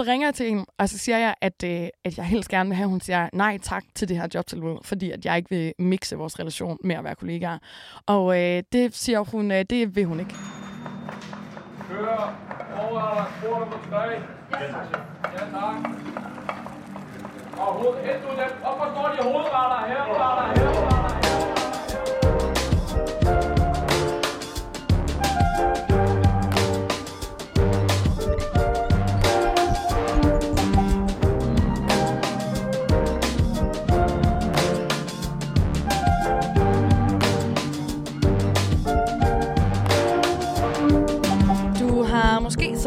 Så ringer jeg til hende, og så siger jeg, at, øh, at jeg helst gerne vil have, at hun siger nej tak til det her jobtilbud, fordi at jeg ikke vil mixe vores relation med at være kollegaer. Og øh, det siger hun, øh, det vil hun ikke. Kører over spor nummer 3. Ja, tak. Ja, tak. Og hoved, to, hjem. Op og står de hovedretter her, retter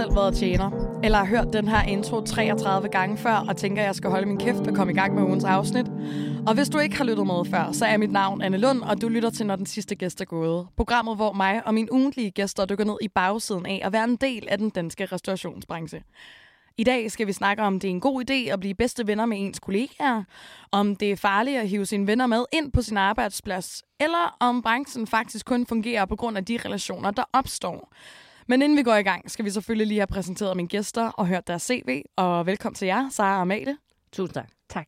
selv været tjener, eller har hørt den her intro 33 gange før, og tænker, at jeg skal holde min kæft og komme i gang med ugens afsnit. Og hvis du ikke har lyttet med før, så er mit navn Anne Lund, og du lytter til, når den sidste gæst er gået. Programmet, hvor mig og mine ugentlige gæster dykker ned i bagsiden af at være en del af den danske restaurationsbranche. I dag skal vi snakke om, det er en god idé at blive bedste venner med ens kollegaer, om det er farligt at hive sine venner med ind på sin arbejdsplads, eller om branchen faktisk kun fungerer på grund af de relationer, der opstår. Men inden vi går i gang, skal vi selvfølgelig lige have præsenteret mine gæster og hørt deres CV. Og velkommen til jer, Sara og Amalie. Tusind tak. Tak.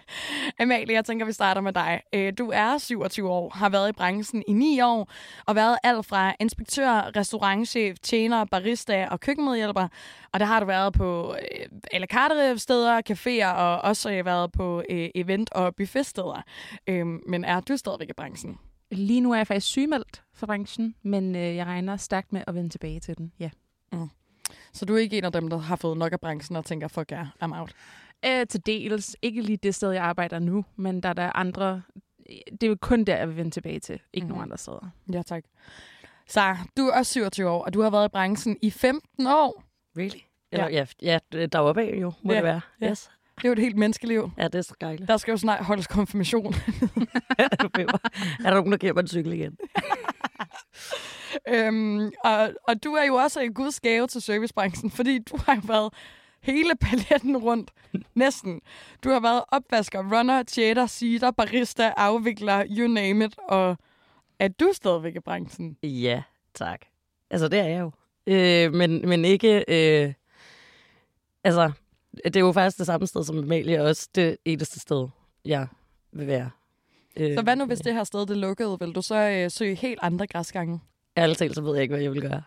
Amalie, jeg tænker, vi starter med dig. Øh, Du er 27 år, har været i branchen i 9 år, og været alt fra inspektør, restaurantchef, tjener, barista og køkkenmedhjælper. Og det har du været på øh, à la carte steder, caféer og også øh, været på øh, event- og buffetsteder. Øh, Men er du stadigvæk i branchen? Lige nu er jeg faktisk sygemeldt for branchen, men øh, jeg regner stærkt med at vende tilbage til den. Ja. Så du er ikke en af dem, der har fået nok af branchen og tænker, fuck ja, I'm out. Øh, til dels. Ikke lige det sted, jeg arbejder nu, men der er der andre... Det er jo kun der, jeg vil vende tilbage til. Ikke mm. Nogen andre steder. Ja, tak. Så du er også 27 år, og du har været i branchen i 15 år. Really? Eller, ja. ja, ja der var bag jo, må Ja, det være. ja. Yes. Det er jo et helt menneskeliv. Ja, det er så dejligt. Der skal jo snart holdes konfirmation. er der nogen, der giver mig en cykel igen? øhm, og, og du er jo også en guds gave til servicebranchen, fordi du har jo været hele paletten rundt. Næsten. Du har været opvasker, runner, tjeter, sider, barista, afvikler, you name it. Og er du stadigvæk i branchen? Ja, tak. Altså, det er jeg jo. Øh, men, men ikke... Øh, altså, det er jo faktisk det samme sted som Amalie, og også det eneste sted, jeg vil være. Øh, Så hvad nu, hvis det her sted det lukkede? Vil du så øh, søge helt andre græsgange? Ærligt talt, så ved jeg ikke, hvad jeg vil gøre.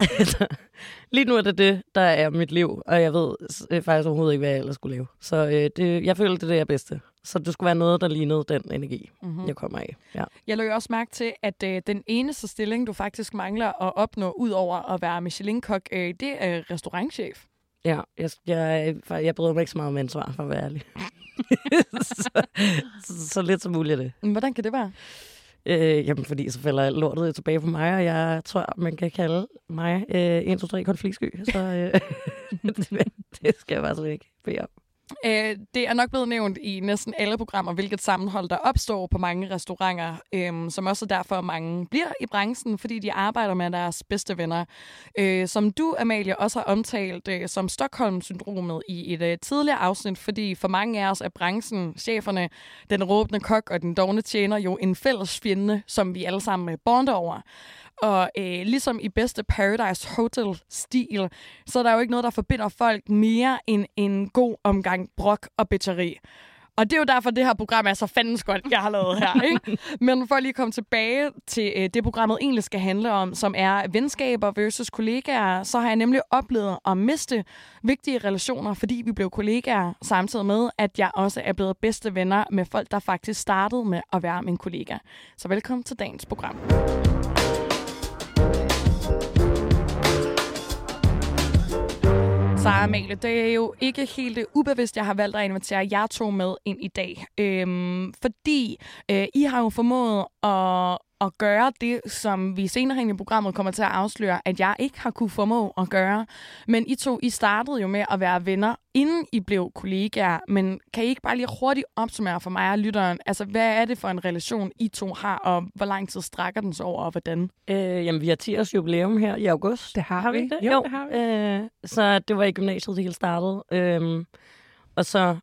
Lige nu er det det, der er mit liv, og jeg ved øh, faktisk overhovedet ikke, hvad jeg ellers skulle lave. Så øh, det, jeg føler, det er det, jeg bedste. Så det skulle være noget, der lignede den energi, Mm-hmm. jeg kommer af. Ja. Jeg lagde også mærke til, at øh, den eneste stilling, du faktisk mangler at opnå, ud over at være Michelin-kok, øh, det er restaurantchef. Ja, jeg, jeg, jeg bryder mig ikke så meget om ansvar, for at være ærlig. så, så, så lidt som muligt det. Hvordan kan det være? Øh, jamen, fordi så falder lortet tilbage på mig, og jeg tror, man kan kalde mig øh, 1, 2, 3 konfliktsky. Så øh, det, det skal jeg bare slet ikke bede om. Øh, det er nok blevet nævnt i næsten alle programmer, hvilket sammenhold der opstår på mange restauranter, øh, som også er derfor mange bliver i branchen, fordi de arbejder med deres bedste venner. Øh, som du, Amalie, også har omtalt øh, som Stockholm-syndromet i et øh, tidligere afsnit, fordi for mange af os er branchen, cheferne, den råbende kok og den dogne tjener jo en fælles fjende, som vi alle sammen øh, bonder over. Og øh, ligesom i bedste Paradise Hotel-stil, så er der jo ikke noget, der forbinder folk mere end en god omgang brok og bitcheri. Og det er jo derfor, det her program er så fandens godt, jeg har lavet her. Ikke? Men for lige at komme tilbage til øh, det, programmet egentlig skal handle om, som er venskaber versus kollegaer, så har jeg nemlig oplevet at miste vigtige relationer, fordi vi blev kollegaer, samtidig med, at jeg også er blevet bedste venner med folk, der faktisk startede med at være min kollega. Så velkommen til dagens program. Sara Amalie, det er jo ikke helt øh, ubevidst, jeg har valgt at invitere jer to med ind i dag. Øhm, fordi øh, I har jo formået at, at gøre det, som vi senere hen i programmet kommer til at afsløre, at jeg ikke har kunne formå at gøre. Men I to, I startede jo med at være venner, inden I blev kollegaer. Men kan I ikke bare lige hurtigt opsummere for mig og lytteren, altså hvad er det for en relation, I to har, og hvor lang tid strækker den sig over, og hvordan? Øh, jamen, vi har 10 års jubilæum her i august. Det har, Har vi vi. det? Jo, Jo. det har vi. Øh, så det var i gymnasiet, det hele startede. Øhm, og så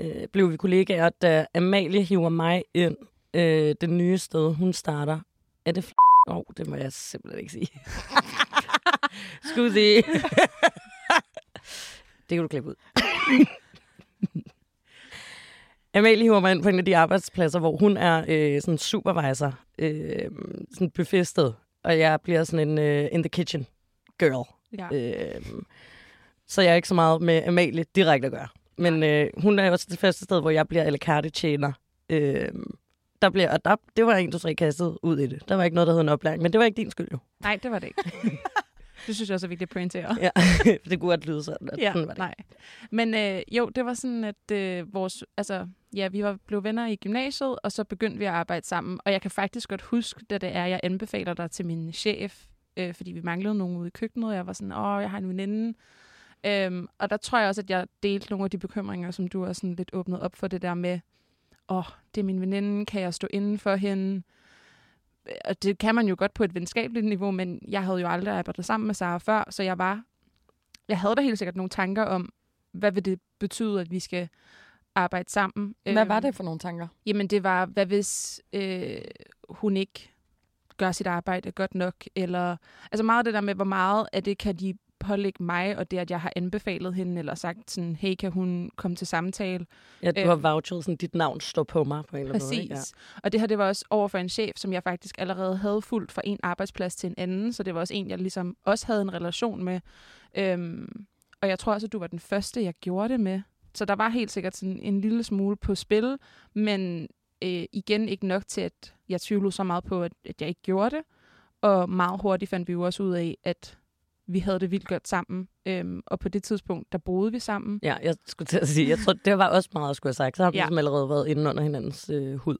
øh, blev vi kollegaer, da Amalie hiver mig ind øh, det nye sted, hun starter. Er det f***? Åh, oh, det må jeg simpelthen ikke sige. Sige. Det kan du klippe ud. Amalie hiver mig ind på en af de arbejdspladser, hvor hun er øh, sådan supervisor, øh, sådan befæstet, og jeg bliver sådan en uh, in the kitchen girl. Ja. Øh, så jeg er ikke så meget med Amalie direkte at gøre. Men øh, hun er også det første sted, hvor jeg bliver à la carte tjener. Øh, der bliver, og der, det var en, du tre kastet ud i det. Der var ikke noget, der hed en oplæring, men det var ikke din skyld jo. Nej, det var det ikke. det synes jeg også er vigtigt at pointere. Ja, det kunne godt lyde sådan. At Ja, sådan var det. nej. Men øh, jo, det var sådan, at øh, vores, altså, ja, vi var blev venner i gymnasiet, og så begyndte vi at arbejde sammen. Og jeg kan faktisk godt huske, da det er, jeg anbefaler dig til min chef, øh, fordi vi manglede nogen ude i køkkenet, og jeg var sådan, åh, jeg har en veninde. Øhm, og der tror jeg også, at jeg delte nogle af de bekymringer, som du også sådan lidt åbnet op for det der med, åh, oh, det er min veninde, kan jeg stå inden for hende? Og det kan man jo godt på et venskabeligt niveau, men jeg havde jo aldrig arbejdet sammen med Sara før, så jeg var, jeg havde da helt sikkert nogle tanker om, hvad vil det betyde, at vi skal arbejde sammen? Hvad var Øhm, det for nogle tanker? Jamen, det var, hvad hvis øh, hun ikke gør sit arbejde godt nok? Eller, altså meget det der med, hvor meget af det kan de pålægge mig, og det, at jeg har anbefalet hende, eller sagt sådan, hey, kan hun komme til samtale? Ja, du Øh, har vouchet, sådan dit navn står på mig på en eller anden måde. Præcis. Ja. Og det her, det var også over for en chef, som jeg faktisk allerede havde fulgt fra en arbejdsplads til en anden, så det var også en, jeg ligesom også havde en relation med. Øhm, og jeg tror også, at du var den første, jeg gjorde det med. Så der var helt sikkert sådan en lille smule på spil, men øh, igen ikke nok til, at jeg tvivlede så meget på, at, at jeg ikke gjorde det. Og meget hurtigt fandt vi jo også ud af, at vi havde det vildt godt sammen. Øhm, og på det tidspunkt, der boede vi sammen. Ja, jeg skulle til at sige, jeg tror, det var også meget, jeg skulle have sagt. Så har vi Ja. ligesom allerede været inde under hinandens øh, hud.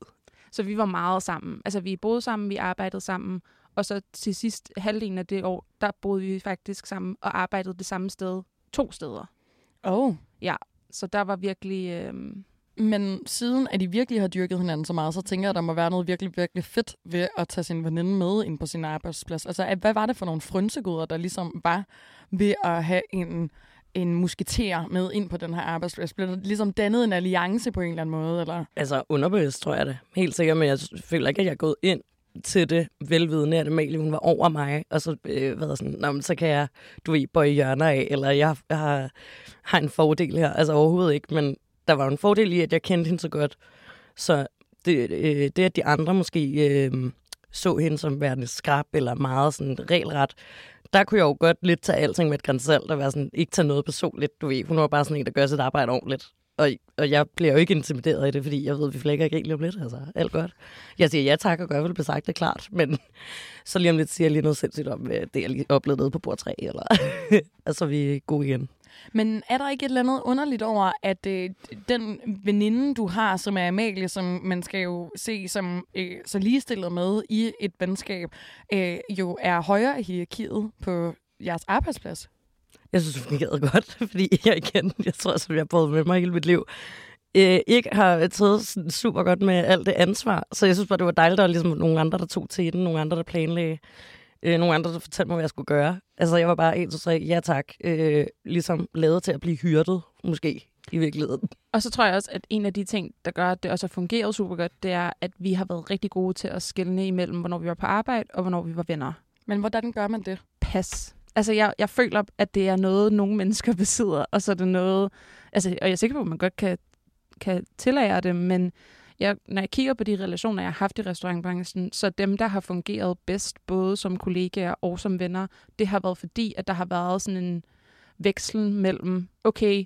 Så vi var meget sammen. Altså, vi boede sammen, vi arbejdede sammen. Og så til sidst halvdelen af det år, der boede vi faktisk sammen og arbejdede det samme sted. To steder. Oh. Så der var virkelig... Øh, men siden at I virkelig har dyrket hinanden så meget, så tænker jeg, at der må være noget virkelig, virkelig fedt ved at tage sin veninde med ind på sin arbejdsplads. Altså, hvad var det for nogle frynsegoder, der ligesom var ved at have en, en musketer med ind på den her arbejdsplads? Blev der ligesom dannet en alliance på en eller anden måde? Eller? Altså underbevidst, tror jeg det. Helt sikkert, men jeg føler ikke, at jeg er gået ind til det velvidende, at Amalie, hun var over mig, og så øh, været sådan, Nå, men så kan jeg, du ved, bøje hjørner af, eller jeg, jeg har, har en fordel her. Altså overhovedet ikke, men der var en fordel i, at jeg kendte hende så godt. Så det, øh, det at de andre måske øh, så hende som værende skrab, eller meget sådan regelret, der kunne jeg jo godt lidt tage alting med et grænsalt, og være sådan, ikke tage noget personligt, du ved. Hun var bare sådan en, der gør sit arbejde ordentligt. Og, og jeg bliver jo ikke intimideret i det, fordi jeg ved, at vi flækker ikke egentlig om lidt. Altså, alt godt. Jeg siger ja tak, og gør, hvad besagt, sagt, det er klart. Men så lige om lidt siger jeg lige noget sindssygt om øh, det, jeg lige oplevede nede på bord 3. Eller, altså, så er vi gode igen. Men er der ikke et eller andet underligt over, at øh, den veninde, du har, som er Amalie, som man skal jo se som øh, så ligestillet med i et venskab, øh, jo er højere i hierarkiet på jeres arbejdsplads? Jeg synes, det fungerede godt, fordi jeg igen, jeg tror, som jeg har boet med mig hele mit liv, øh, ikke har taget sådan super godt med alt det ansvar. Så jeg synes bare, det var dejligt, at der var ligesom nogle andre, der tog til den, nogle andre, der planlagde, øh, nogle andre, der fortalte mig, hvad jeg skulle gøre. Altså, jeg var bare en, to, tre, ja tak, øh, ligesom lavet til at blive hyrdet, måske, i virkeligheden. og så tror jeg også, at en af de ting, der gør, at det også har fungeret super godt, det er, at vi har været rigtig gode til at skelne imellem, hvornår vi var på arbejde, og hvornår vi var venner. Men hvordan gør man det? pas. Altså, jeg, jeg føler, at det er noget, nogle mennesker besidder, og så er det noget... Altså, og jeg er sikker på, at man godt kan, kan tillære det, men jeg, når jeg kigger på de relationer, jeg har haft i restaurantbranchen, så dem, der har fungeret bedst, både som kollegaer og som venner, det har været fordi, at der har været sådan en veksel mellem, okay,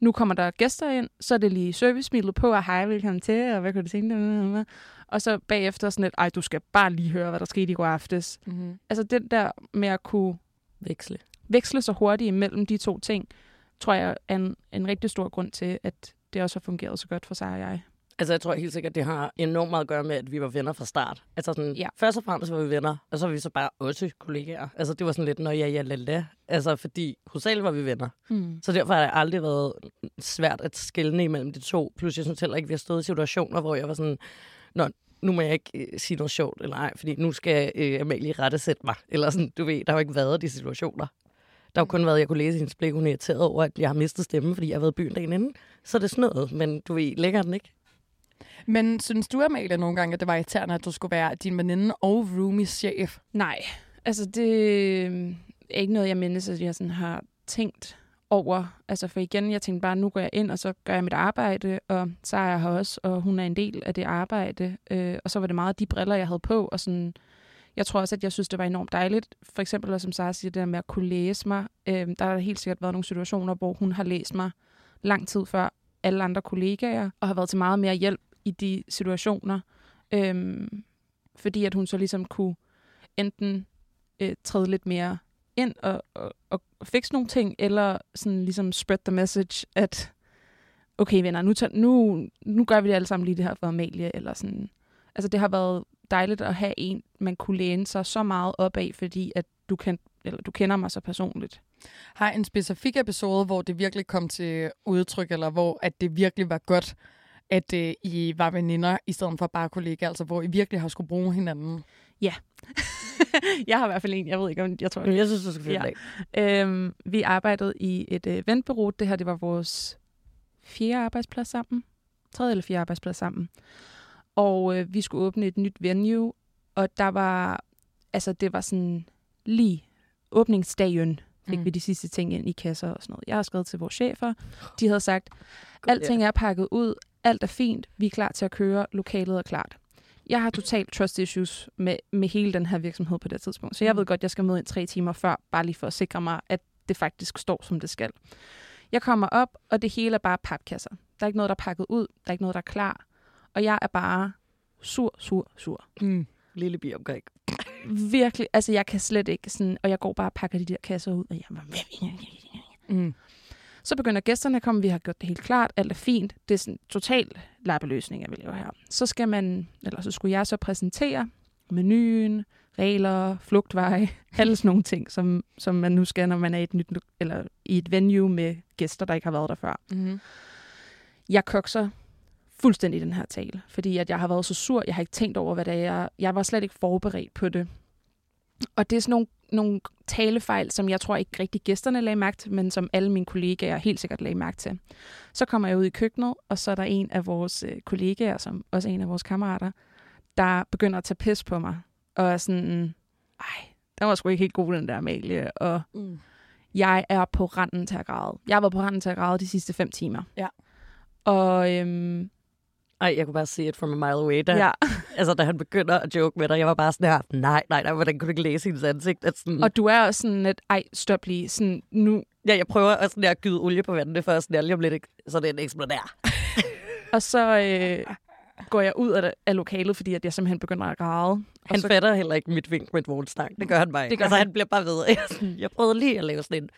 nu kommer der gæster ind, så er det lige servicemidlet på, og hej, velkommen til, og hvad kan du tænke dig? Og så bagefter sådan et, ej, du skal bare lige høre, hvad der skete i går aftes. Mm-hmm. Altså den der med at kunne Veksle. veksle så hurtigt imellem de to ting, tror jeg er en, en rigtig stor grund til, at det også har fungeret så godt for sig og jeg. Altså, jeg tror helt sikkert, det har enormt meget at gøre med, at vi var venner fra start. Altså, sådan, Ja. først og fremmest var vi venner, og så var vi så bare også kollegaer. Altså, det var sådan lidt, når ja, ja, la, la. Altså, fordi hovedsageligt var vi venner. Mm. Så derfor har det aldrig været svært at skelne imellem de to. Plus, jeg synes heller ikke, vi har stået i situationer, hvor jeg var sådan, Nå, nu må jeg ikke øh, sige noget sjovt, eller ej, fordi nu skal øh, Amalie rette sætte mig. Eller sådan, du ved, der har jo ikke været de situationer. Der har kun været, at jeg kunne læse i hendes blik, hun er irriteret over, at jeg har mistet stemmen, fordi jeg har været i byen dagen inden. Så er det sådan noget, men du ved, længere den ikke. Men synes du, Amalie, nogle gange, at det var irriterende, at du skulle være din veninde og roomies chef? Nej, altså det øhm, er ikke noget, jeg mindes, at jeg sådan har tænkt over, altså for igen, jeg tænkte bare, nu går jeg ind, og så gør jeg mit arbejde, og så er jeg her også, og hun er en del af det arbejde, øh, og så var det meget de briller, jeg havde på, og sådan, jeg tror også, at jeg synes, det var enormt dejligt, for eksempel, som Sara siger, det der med at kunne læse mig, øh, der har helt sikkert været nogle situationer, hvor hun har læst mig lang tid før alle andre kollegaer, og har været til meget mere hjælp i de situationer, øhm, fordi at hun så ligesom kunne enten øh, træde lidt mere ind og, og, og fikse nogle ting, eller sådan ligesom spread the message, at okay venner, nu, tager, nu, nu gør vi det alle sammen lige det her for Amalie, eller sådan. Altså det har været dejligt at have en, man kunne læne sig så meget op af, fordi at du, kan, eller du kender mig så personligt. Har en specifik episode, hvor det virkelig kom til udtryk, eller hvor at det virkelig var godt, at øh, I var veninder, i stedet for bare kollegaer, altså hvor I virkelig har skulle bruge hinanden? Ja. jeg har i hvert fald en, jeg ved ikke, om jeg tror... Jeg synes, du skal finde ja. øhm, Vi arbejdede i et øh, eventbureau. Det her, det var vores fjerde arbejdsplads sammen. Tredje eller fjerde arbejdsplads sammen. Og øh, vi skulle åbne et nyt venue, og der var... Altså, det var sådan lige åbningsdagen fik mm. vi de sidste ting ind i kasser og sådan noget. Jeg har skrevet til vores chefer. De havde sagt, alting er pakket ud, alt er fint, vi er klar til at køre, lokalet er klart jeg har totalt trust issues med, med hele den her virksomhed på det tidspunkt. Så jeg mm. ved godt, at jeg skal møde ind tre timer før, bare lige for at sikre mig, at det faktisk står, som det skal. Jeg kommer op, og det hele er bare papkasser. Der er ikke noget, der er pakket ud. Der er ikke noget, der er klar. Og jeg er bare sur, sur, sur. Mm. Lille bi omkring. Virkelig. Altså, jeg kan slet ikke sådan... Og jeg går bare og pakker de der kasser ud, og jeg bare... Mm. Så begynder gæsterne at komme, vi har gjort det helt klart, alt er fint. Det er sådan total lappeløsning, jeg vil lave her. Så skal man, eller så skulle jeg så præsentere menuen, regler, flugtveje, alle sådan nogle ting, som, som man nu skal, når man er i et, nyt, eller i et venue med gæster, der ikke har været der før. Mm-hmm. Jeg kokser fuldstændig den her tale, fordi at jeg har været så sur, jeg har ikke tænkt over, hvad det er. Jeg, jeg var slet ikke forberedt på det. Og det er sådan nogle nogle talefejl, som jeg tror ikke rigtig gæsterne lagde mærke til, men som alle mine kollegaer helt sikkert lagde mærke til. Så kommer jeg ud i køkkenet, og så er der en af vores øh, kollegaer, som også er en af vores kammerater, der begynder at tage pis på mig. Og er sådan, ej, der var sgu ikke helt god, den der Amalie. Og mm. jeg er på randen til at græde. Jeg været på randen til at græde de sidste fem timer. Ja. Og øhm, ej, jeg kunne bare se it from a mile away. Da, ja. altså, da han begynder at joke med dig, jeg var bare sådan her, nej, nej, nej, hvordan kunne du ikke læse hendes ansigt? At sådan, og du er også sådan et, ej, stop lige, sådan nu. Ja, jeg prøver også sådan at gyde olie på vandet, for sådan, lige om lidt, så det er en eksploder. og så øh, går jeg ud af, af lokalet, fordi at jeg simpelthen begynder at græde. Han så... fatter heller ikke mit vink med et vognstang. Det gør han bare ikke. Det gør altså, han. han bliver bare ved. Jeg prøvede lige at lave sådan en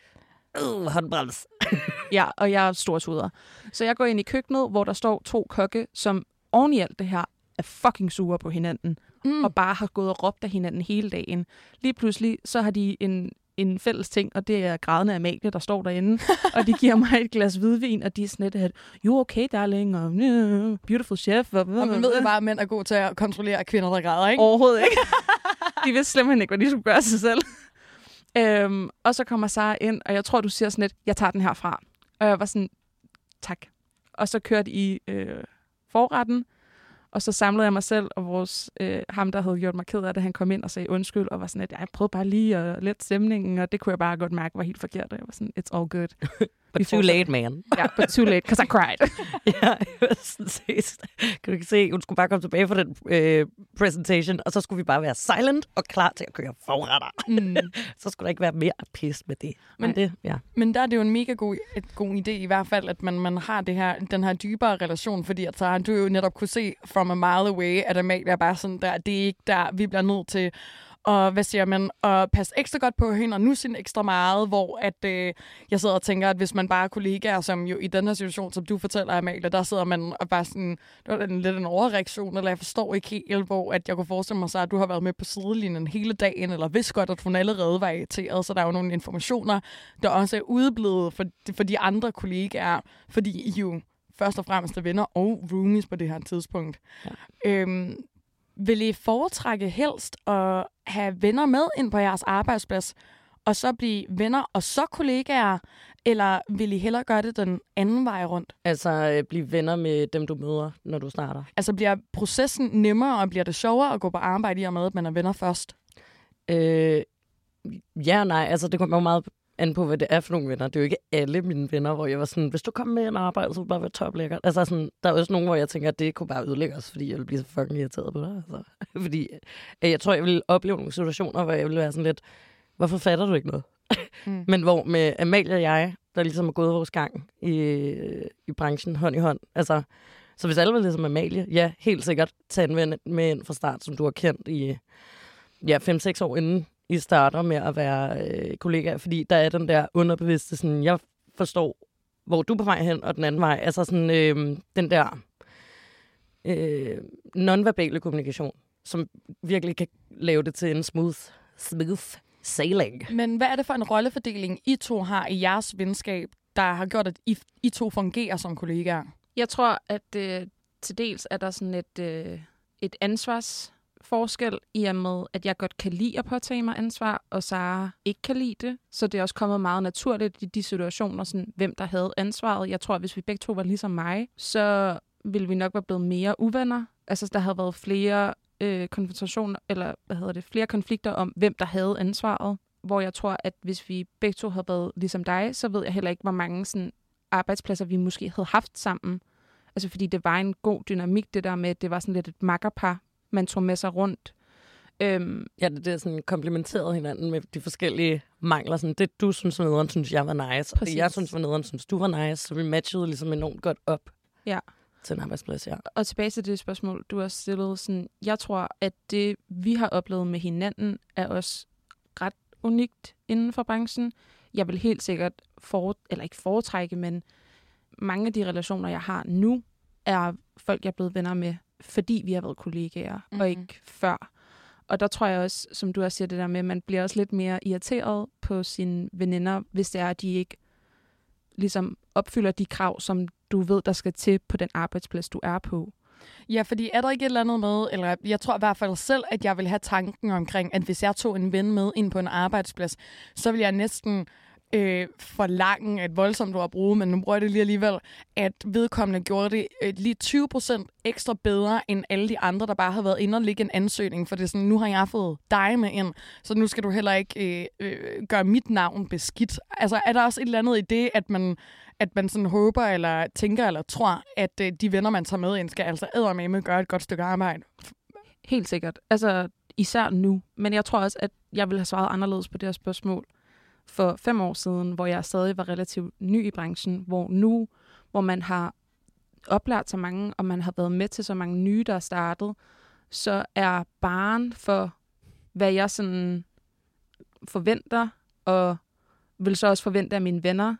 øh, håndbrems. ja, og jeg er stortuder. Så jeg går ind i køkkenet, hvor der står to kokke, som oven i alt det her er fucking sure på hinanden, mm. og bare har gået og råbt af hinanden hele dagen. Lige pludselig, så har de en, en fælles ting, og det er grædende Amalie, der står derinde, og de giver mig et glas hvidvin, og de er sådan lidt, at you okay, darling, og beautiful chef. Og, og man ved jo bare, at mænd er gode til at kontrollere kvinder, der græder, ikke? Overhovedet ikke. de vidste simpelthen ikke, hvad de skulle gøre sig selv. Øhm, og så kommer Sara ind, og jeg tror, du siger sådan lidt, jeg tager den her fra. Og jeg var sådan, tak. Og så kørte I øh, forretten, og så samlede jeg mig selv, og vores, øh, ham, der havde gjort mig ked af det, han kom ind og sagde undskyld, og var sådan, at jeg prøvede bare lige at lette stemningen, og det kunne jeg bare godt mærke var helt forkert. Og jeg var sådan, it's all good. but too late, man. Ja, yeah, but too late, because I cried. ja, jeg sådan set. Kan du ikke se, hun skulle bare komme tilbage fra den øh, presentation, og så skulle vi bare være silent og klar til at køre forretter. Mm. så skulle der ikke være mere pis med det. Men, det, ja. men der er det jo en mega god, et god idé i hvert fald, at man, man har det her, den her dybere relation, fordi at så har du jo netop kunne se from a mile away, at Amalie er bare sådan der, det er ikke der, vi bliver nødt til og hvad siger man, og passe ekstra godt på hende, og nu sin ekstra meget, hvor at, øh, jeg sidder og tænker, at hvis man bare er kollegaer, som jo i den her situation, som du fortæller, Amalie, der sidder man og bare sådan, det var en, lidt en overreaktion, eller jeg forstår ikke helt, hvor at jeg kunne forestille mig så, at du har været med på sidelinjen hele dagen, eller vidste godt, at hun allerede var irriteret, så der er jo nogle informationer, der også er udeblevet for, for de andre kollegaer, fordi I jo først og fremmest er venner og roomies på det her tidspunkt. Ja. Øhm, vil I foretrække helst at have venner med ind på jeres arbejdsplads, og så blive venner og så kollegaer, eller vil I hellere gøre det den anden vej rundt? Altså øh, blive venner med dem, du møder, når du starter. Altså bliver processen nemmere, og bliver det sjovere at gå på arbejde i og med, at man er venner først? Øh, ja og nej. Altså det kommer jo meget an på, hvad det er for nogle venner. Det er jo ikke alle mine venner, hvor jeg var sådan, hvis du kommer med en arbejde, så vil det bare være toplækkert. Altså sådan, der er også nogle, hvor jeg tænker, at det kunne bare ødelægge os, fordi jeg vil blive så fucking irriteret på dig. Altså. fordi øh, jeg tror, jeg vil opleve nogle situationer, hvor jeg vil være sådan lidt, hvorfor fatter du ikke noget? Mm. Men hvor med Amalie og jeg, der ligesom er gået vores gang i, i branchen hånd i hånd. Altså, så hvis alle var ligesom Amalie, ja, helt sikkert tage en ven med ind fra start, som du har kendt i ja, 5-6 år inden I starter med at være øh, kollega. Fordi der er den der underbevidste, sådan, jeg forstår, hvor du er på vej hen, og den anden vej. Altså sådan, øh, den der øh, nonverbale kommunikation, som virkelig kan lave det til en smooth, smooth sailing. Men hvad er det for en rollefordeling, I to har i jeres venskab, der har gjort, at I, I to fungerer som kollegaer? Jeg tror, at øh, til dels er der sådan et, øh, et forskel i og med, at jeg godt kan lide at påtage mig ansvar, og Sara ikke kan lide det. Så det er også kommet meget naturligt i de situationer, sådan, hvem der havde ansvaret. Jeg tror, at hvis vi begge to var ligesom mig, så ville vi nok være blevet mere uvenner. Altså, der havde været flere øh, konfrontationer, eller hvad hedder det, flere konflikter om, hvem der havde ansvaret. Hvor jeg tror, at hvis vi begge to havde været ligesom dig, så ved jeg heller ikke, hvor mange sådan, arbejdspladser vi måske havde haft sammen. Altså fordi det var en god dynamik, det der med, at det var sådan lidt et makkerpar, man tog med sig rundt. Øhm, ja, det, det er sådan komplementeret hinanden med de forskellige mangler. Sådan, det, du synes var nederen, synes jeg var nice. Præcis. Og det, jeg synes var nederen, synes du var nice. Så vi matchede ligesom enormt godt op. Ja til en arbejdsplads, ja. Og tilbage til det spørgsmål, du har stillet. Sådan, jeg tror, at det, vi har oplevet med hinanden, er også ret unikt inden for branchen. Jeg vil helt sikkert, for, eller ikke foretrække, men mange af de relationer, jeg har nu, er folk, jeg er blevet venner med, fordi vi har været kollegaer, mm-hmm. og mhm. ikke før. Og der tror jeg også, som du også siger det der med, man bliver også lidt mere irriteret på sine veninder, hvis det er, at de ikke ligesom opfylder de krav, som du ved, der skal til på den arbejdsplads, du er på. Ja, fordi er der ikke et eller andet med, eller jeg tror i hvert fald selv, at jeg vil have tanken omkring, at hvis jeg tog en ven med ind på en arbejdsplads, så vil jeg næsten øh, forlange et voldsomt ord at bruge, men nu bruger jeg det lige alligevel, at vedkommende gjorde det øh, lige 20% ekstra bedre end alle de andre, der bare havde været inde og ligge en ansøgning, for det er sådan, nu har jeg fået dig med ind, så nu skal du heller ikke øh, øh, gøre mit navn beskidt. Altså er der også et eller andet i det, at man at man sådan håber, eller tænker, eller tror, at øh, de venner, man tager med ind, skal altså med gøre et godt stykke arbejde? Helt sikkert. Altså, især nu. Men jeg tror også, at jeg ville have svaret anderledes på det her spørgsmål for fem år siden, hvor jeg stadig var relativt ny i branchen, hvor nu, hvor man har oplært så mange, og man har været med til så mange nye, der er startet, så er barn for, hvad jeg sådan forventer, og vil så også forvente af mine venner,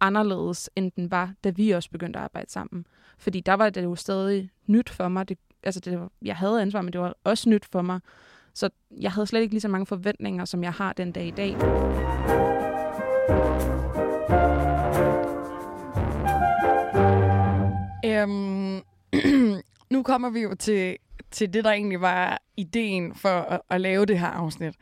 anderledes, end den var, da vi også begyndte at arbejde sammen. Fordi der var det jo stadig nyt for mig. Det, altså det jeg havde ansvar, men det var også nyt for mig. Så jeg havde slet ikke lige så mange forventninger, som jeg har den dag i dag. Øhm, nu kommer vi jo til, til det, der egentlig var ideen for at, at lave det her afsnit.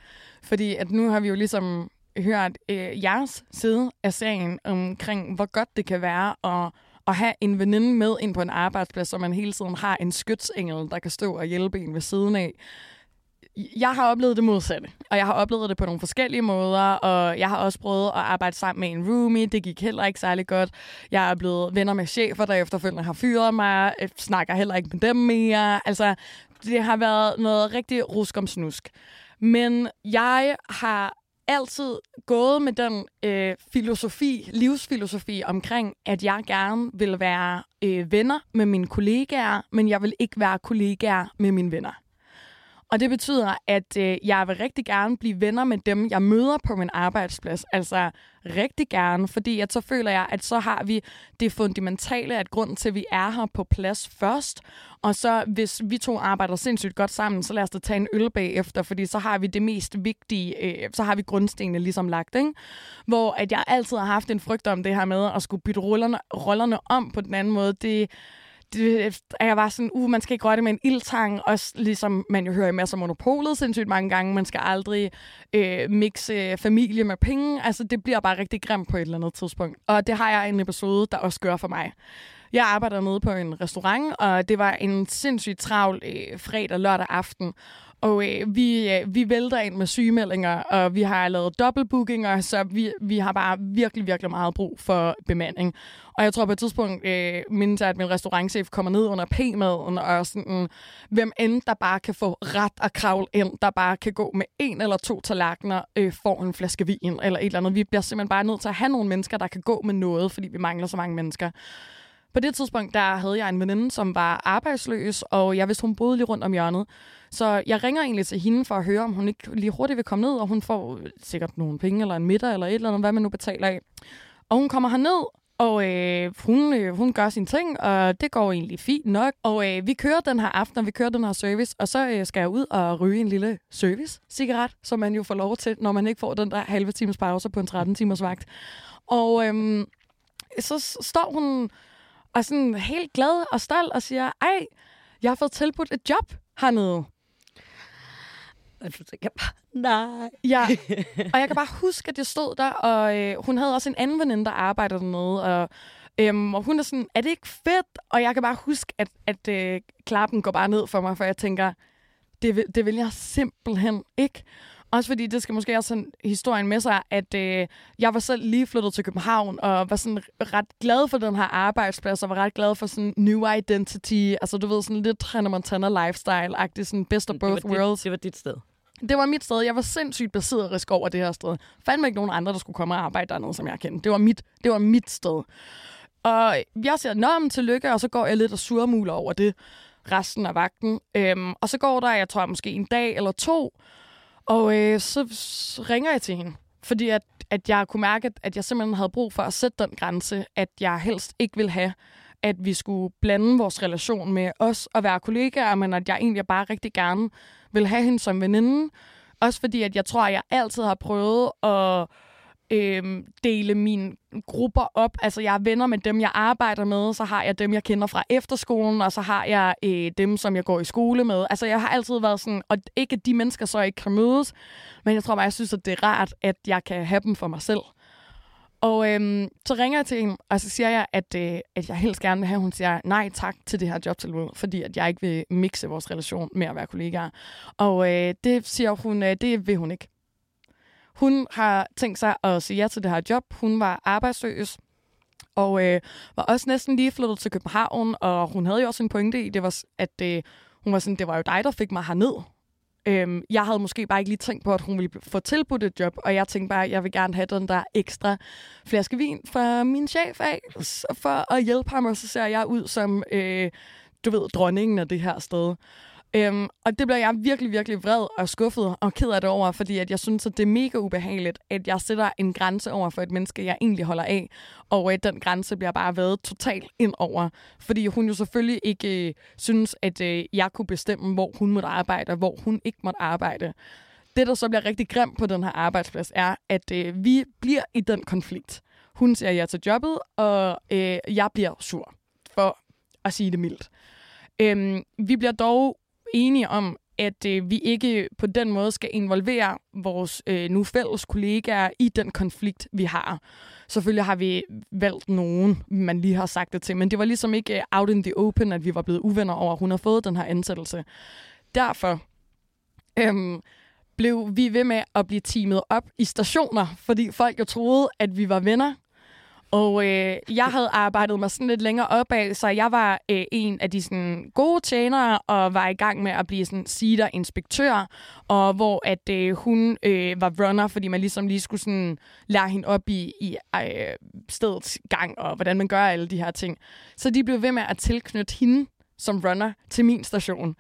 Fordi at nu har vi jo ligesom hørt øh, jeres side af sagen omkring, hvor godt det kan være at, at have en veninde med ind på en arbejdsplads, så man hele tiden har en skytsengel, der kan stå og hjælpe en ved siden af. Jeg har oplevet det modsatte, og jeg har oplevet det på nogle forskellige måder, og jeg har også prøvet at arbejde sammen med en roomie. Det gik heller ikke særlig godt. Jeg er blevet venner med chefer, der efterfølgende har fyret mig. Jeg snakker heller ikke med dem mere. Altså, det har været noget rigtig rusk om snusk. Men jeg har altid gået med den øh, filosofi, livsfilosofi omkring, at jeg gerne vil være øh, venner med mine kollegaer, men jeg vil ikke være kollegaer med mine venner. Og det betyder, at øh, jeg vil rigtig gerne blive venner med dem, jeg møder på min arbejdsplads. Altså rigtig gerne, fordi at så føler jeg, at så har vi det fundamentale, at grunden til, at vi er her på plads først. Og så hvis vi to arbejder sindssygt godt sammen, så lad os da tage en øl bagefter, fordi så har vi det mest vigtige, øh, så har vi grundstenene ligesom lagt. Ikke? Hvor at jeg altid har haft en frygt om det her med at skulle bytte rollerne, rollerne om på den anden måde. Det det, jeg var sådan, uh, man skal ikke røre det med en ildtang, også ligesom man jo hører i masser af monopolet sindssygt mange gange, man skal aldrig øh, mixe øh, familie med penge, altså det bliver bare rigtig grimt på et eller andet tidspunkt. Og det har jeg en episode, der også gør for mig. Jeg arbejder nede på en restaurant, og det var en sindssygt travl øh, fredag lørdag aften. Og øh, vi, øh, vi vælter ind med sygemeldinger, og vi har lavet dobbeltbookinger, så vi, vi har bare virkelig, virkelig meget brug for bemanding. Og jeg tror på et tidspunkt, øh, mindes jeg, at min restaurantchef kommer ned under p-maden, og sådan, hvem end der bare kan få ret og kravl ind, der bare kan gå med en eller to tallerkener, øh, får en flaske vin eller et eller andet. Vi bliver simpelthen bare nødt til at have nogle mennesker, der kan gå med noget, fordi vi mangler så mange mennesker. På det tidspunkt, der havde jeg en veninde, som var arbejdsløs, og jeg vidste, hun boede lige rundt om hjørnet. Så jeg ringer egentlig til hende for at høre, om hun ikke lige hurtigt vil komme ned, og hun får sikkert nogle penge, eller en middag, eller et eller andet, hvad man nu betaler af. Og hun kommer herned, og øh, hun, øh, hun gør sine ting, og det går egentlig fint nok. Og øh, vi kører den her aften, og vi kører den her service, og så øh, skal jeg ud og ryge en lille service-cigaret, som man jo får lov til, når man ikke får den der halve times pause på en 13-timers vagt. Og øh, så står hun og sådan helt glad og stolt og siger, ej, jeg har fået tilbudt et job hernede. Og du tænker bare, nej. Ja, og jeg kan bare huske, at jeg stod der, og øh, hun havde også en anden veninde, der arbejdede dernede, og, øhm, og hun er sådan, er det ikke fedt? Og jeg kan bare huske, at, at øh, klappen går bare ned for mig, for jeg tænker, det vil, det vil jeg simpelthen ikke. Også fordi det skal måske også sådan historien med sig, at øh, jeg var selv lige flyttet til København, og var sådan ret glad for den her arbejdsplads, og var ret glad for sådan new identity, altså du ved, sådan lidt Hannah Montana lifestyle-agtig, sådan best of both det worlds. Dit, det var dit sted. Det var mit sted. Jeg var sindssygt baseret over det her sted. Fandme ikke nogen andre, der skulle komme og arbejde dernede, som jeg kendte. Det var mit, det var mit sted. Og jeg siger, nå, men tillykke, og så går jeg lidt og surmuler over det resten af vagten. Øhm, og så går der, jeg tror måske en dag eller to, og øh, så, ringer jeg til hende. Fordi at, at jeg kunne mærke, at jeg simpelthen havde brug for at sætte den grænse, at jeg helst ikke vil have, at vi skulle blande vores relation med os og være kollegaer, men at jeg egentlig bare rigtig gerne vil have hende som veninde. Også fordi, at jeg tror, at jeg altid har prøvet at øh, dele mine grupper op. Altså, jeg er venner med dem, jeg arbejder med, så har jeg dem, jeg kender fra efterskolen, og så har jeg øh, dem, som jeg går i skole med. Altså, jeg har altid været sådan, og ikke at de mennesker så ikke kan mødes, men jeg tror bare, jeg synes, at det er rart, at jeg kan have dem for mig selv. Og øhm, så ringer jeg til hende, og så siger jeg, at, øh, at jeg helst gerne vil have, hun siger nej tak til det her jobtilbud, fordi at jeg ikke vil mixe vores relation med at være kollegaer. Og øh, det siger hun, øh, det vil hun ikke. Hun har tænkt sig at sige ja til det her job. Hun var arbejdsløs, og øh, var også næsten lige flyttet til København, og hun havde jo også en pointe i, det var, at øh, hun var sådan, det var jo dig, der fik mig herned. Øhm, jeg havde måske bare ikke lige tænkt på, at hun ville få tilbudt et job, og jeg tænkte bare, at jeg vil gerne have den der ekstra flaske vin fra min chef af, for at hjælpe ham, og så ser jeg ud som, øh, du ved, dronningen af det her sted. Øhm, og det bliver jeg virkelig, virkelig vred og skuffet og ked af det over, fordi at jeg synes, at det er mega ubehageligt, at jeg sætter en grænse over for et menneske, jeg egentlig holder af, og at den grænse bliver bare været totalt ind over. Fordi hun jo selvfølgelig ikke øh, synes, at øh, jeg kunne bestemme, hvor hun måtte arbejde, og hvor hun ikke måtte arbejde. Det, der så bliver rigtig grimt på den her arbejdsplads, er, at øh, vi bliver i den konflikt. Hun siger ja til jobbet, og øh, jeg bliver sur, for at sige det mildt. Øhm, vi bliver dog enige om, at øh, vi ikke på den måde skal involvere vores øh, nu fælles kollegaer i den konflikt, vi har. Selvfølgelig har vi valgt nogen, man lige har sagt det til, men det var ligesom ikke øh, out in the open, at vi var blevet uvenner over, at hun har fået den her ansættelse. Derfor øhm, blev vi ved med at blive teamet op i stationer, fordi folk jo troede, at vi var venner, og øh, jeg havde arbejdet mig sådan lidt længere opad, så jeg var øh, en af de sådan, gode tjenere, og var i gang med at blive sådan seeder-inspektør, og hvor at øh, hun øh, var runner, fordi man ligesom lige skulle sådan, lære hende op i, i øh, stedets gang, og hvordan man gør alle de her ting. Så de blev ved med at tilknytte hende som runner til min station.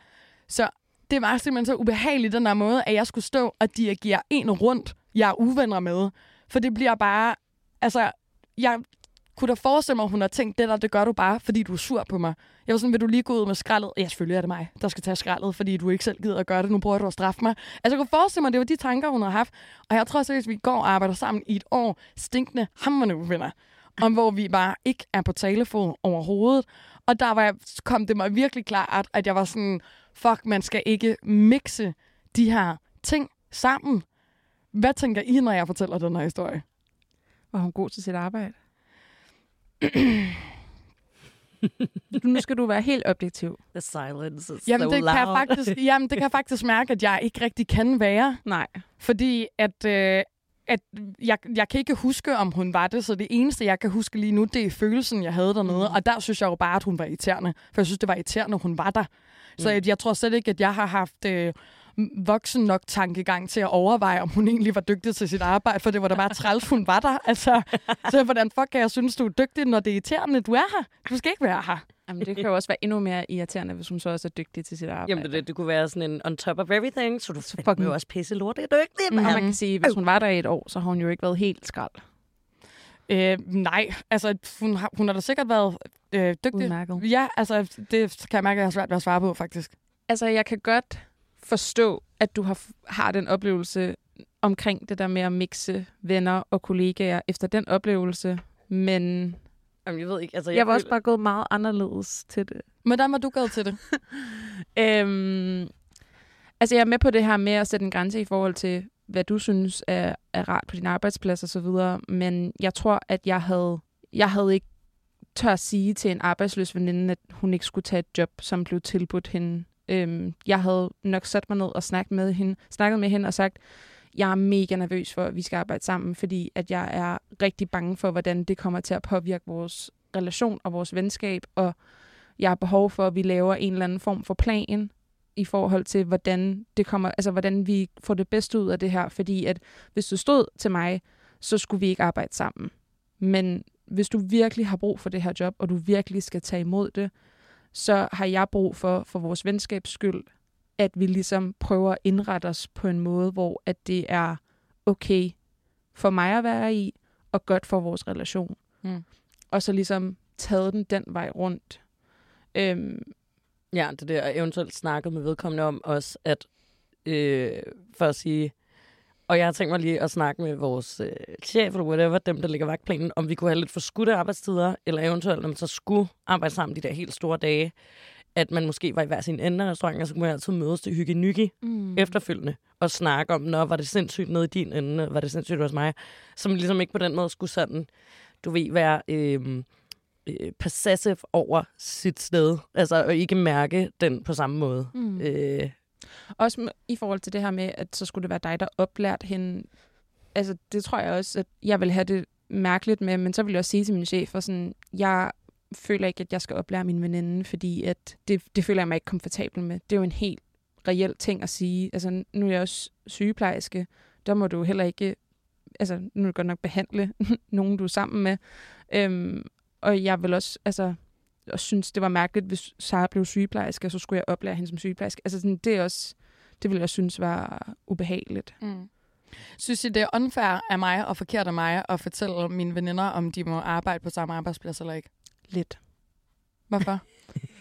Så det var simpelthen så ubehageligt den der måde, at jeg skulle stå og dirigere en rundt, jeg er uvenner med. For det bliver bare, altså, jeg kunne da forestille mig, at hun har tænkt, det der, det gør du bare, fordi du er sur på mig. Jeg var sådan, vil du lige gå ud med skraldet? Ja, selvfølgelig er det mig, der skal tage skraldet, fordi du ikke selv gider at gøre det. Nu prøver du at straffe mig. Altså, jeg kunne forestille mig, at det var de tanker, hun har haft. Og jeg tror seriøst, at vi går og arbejder sammen i et år, stinkende hammerne uvenner. Om hvor vi bare ikke er på talefod overhovedet. Og der var jeg, kom det mig virkelig klart, at jeg var sådan, fuck, man skal ikke mixe de her ting sammen. Hvad tænker I, når jeg fortæller den her historie? Var hun god til sit arbejde? nu skal du være helt objektiv. The silence is Jamen, so det loud. kan jeg faktisk, jamen, det kan jeg faktisk mærke, at jeg ikke rigtig kan være. Nej. Fordi at, øh, at jeg, jeg kan ikke huske, om hun var det, så det eneste, jeg kan huske lige nu, det er følelsen, jeg havde dernede. Mm. Og der synes jeg jo bare, at hun var irriterende. For jeg synes, det var irriterende, hun var der. Så Mm. jeg, jeg tror slet ikke, at jeg har haft øh, voksen nok tankegang til at overveje, om hun egentlig var dygtig til sit arbejde, for det var da bare træls, hun var der. Altså, så hvordan fuck kan jeg synes, du er dygtig, når det er irriterende, du er her? Du skal ikke være her. Jamen, det kan jo også være endnu mere irriterende, hvis hun så også er dygtig til sit arbejde. Jamen, det, det kunne være sådan en on top of everything, så du Så fucking... jo også pisse lort, det er dygtig, Og man. man kan sige, hvis hun var der i et år, så har hun jo ikke været helt skrald. Øh, nej, altså hun har, hun har da sikkert været øh, dygtig. Udmærket. Ja, altså det kan jeg mærke, at jeg har svært ved at svare på, faktisk. Altså, jeg kan godt forstå, at du har, har den oplevelse omkring det der med at mixe venner og kollegaer efter den oplevelse, men Jamen, jeg ved ikke, altså... jeg var også føler- bare gået meget anderledes til det. Hvordan var du gået til det? Øhm, altså, jeg er med på det her med at sætte en grænse i forhold til, hvad du synes er, er rart på din arbejdsplads og så videre, men jeg tror, at jeg havde, jeg havde ikke tør at sige til en arbejdsløs veninde, at hun ikke skulle tage et job, som blev tilbudt hende. Øhm, jeg havde nok sat mig ned og snakket med hende, snakket med hende og sagt, jeg er mega nervøs for, at vi skal arbejde sammen, fordi at jeg er rigtig bange for, hvordan det kommer til at påvirke vores relation og vores venskab, og jeg har behov for, at vi laver en eller anden form for plan i forhold til, hvordan det kommer, altså hvordan vi får det bedste ud af det her, fordi at hvis du stod til mig, så skulle vi ikke arbejde sammen. Men hvis du virkelig har brug for det her job, og du virkelig skal tage imod det, så har jeg brug for, for vores venskabs skyld, at vi ligesom prøver at indrette os på en måde, hvor at det er okay for mig at være i, og godt for vores relation. Mm. Og så ligesom taget den den vej rundt. Øhm, Ja, det der eventuelt snakket med vedkommende om også, at øh, for at sige, og jeg har tænkt mig lige at snakke med vores øh, chef eller whatever, dem der ligger vagtplanen, om vi kunne have lidt for skudte arbejdstider, eller eventuelt, om man så skulle arbejde sammen de der helt store dage, at man måske var i hver sin ende af restauranten, og så kunne man altid mødes til hygge mm. efterfølgende og snakke om, når var det sindssygt nede i din ende, var det sindssygt hos mig, som ligesom ikke på den måde skulle sådan, du ved, være øh, øh, possessive over sit sted, altså og ikke mærke den på samme måde. Mm. Øh, også med, i forhold til det her med, at så skulle det være dig, der oplærte hende. Altså, det tror jeg også, at jeg vil have det mærkeligt med, men så vil jeg også sige til min chef, og sådan, jeg føler ikke, at jeg skal oplære min veninde, fordi at det, det føler jeg mig ikke komfortabel med. Det er jo en helt reel ting at sige. Altså, nu er jeg også sygeplejerske. Der må du heller ikke, altså, nu er du godt nok behandle nogen, du er sammen med. Øhm, og jeg vil også, altså, og synes, det var mærkeligt, hvis Sara blev sygeplejerske, og så skulle jeg oplære hende som sygeplejerske. Altså, sådan, det er også, det ville jeg synes var ubehageligt. Mm. Synes I, det er unfair af mig og forkert af mig at fortælle mine veninder, om de må arbejde på samme arbejdsplads eller ikke? Lidt. Hvorfor?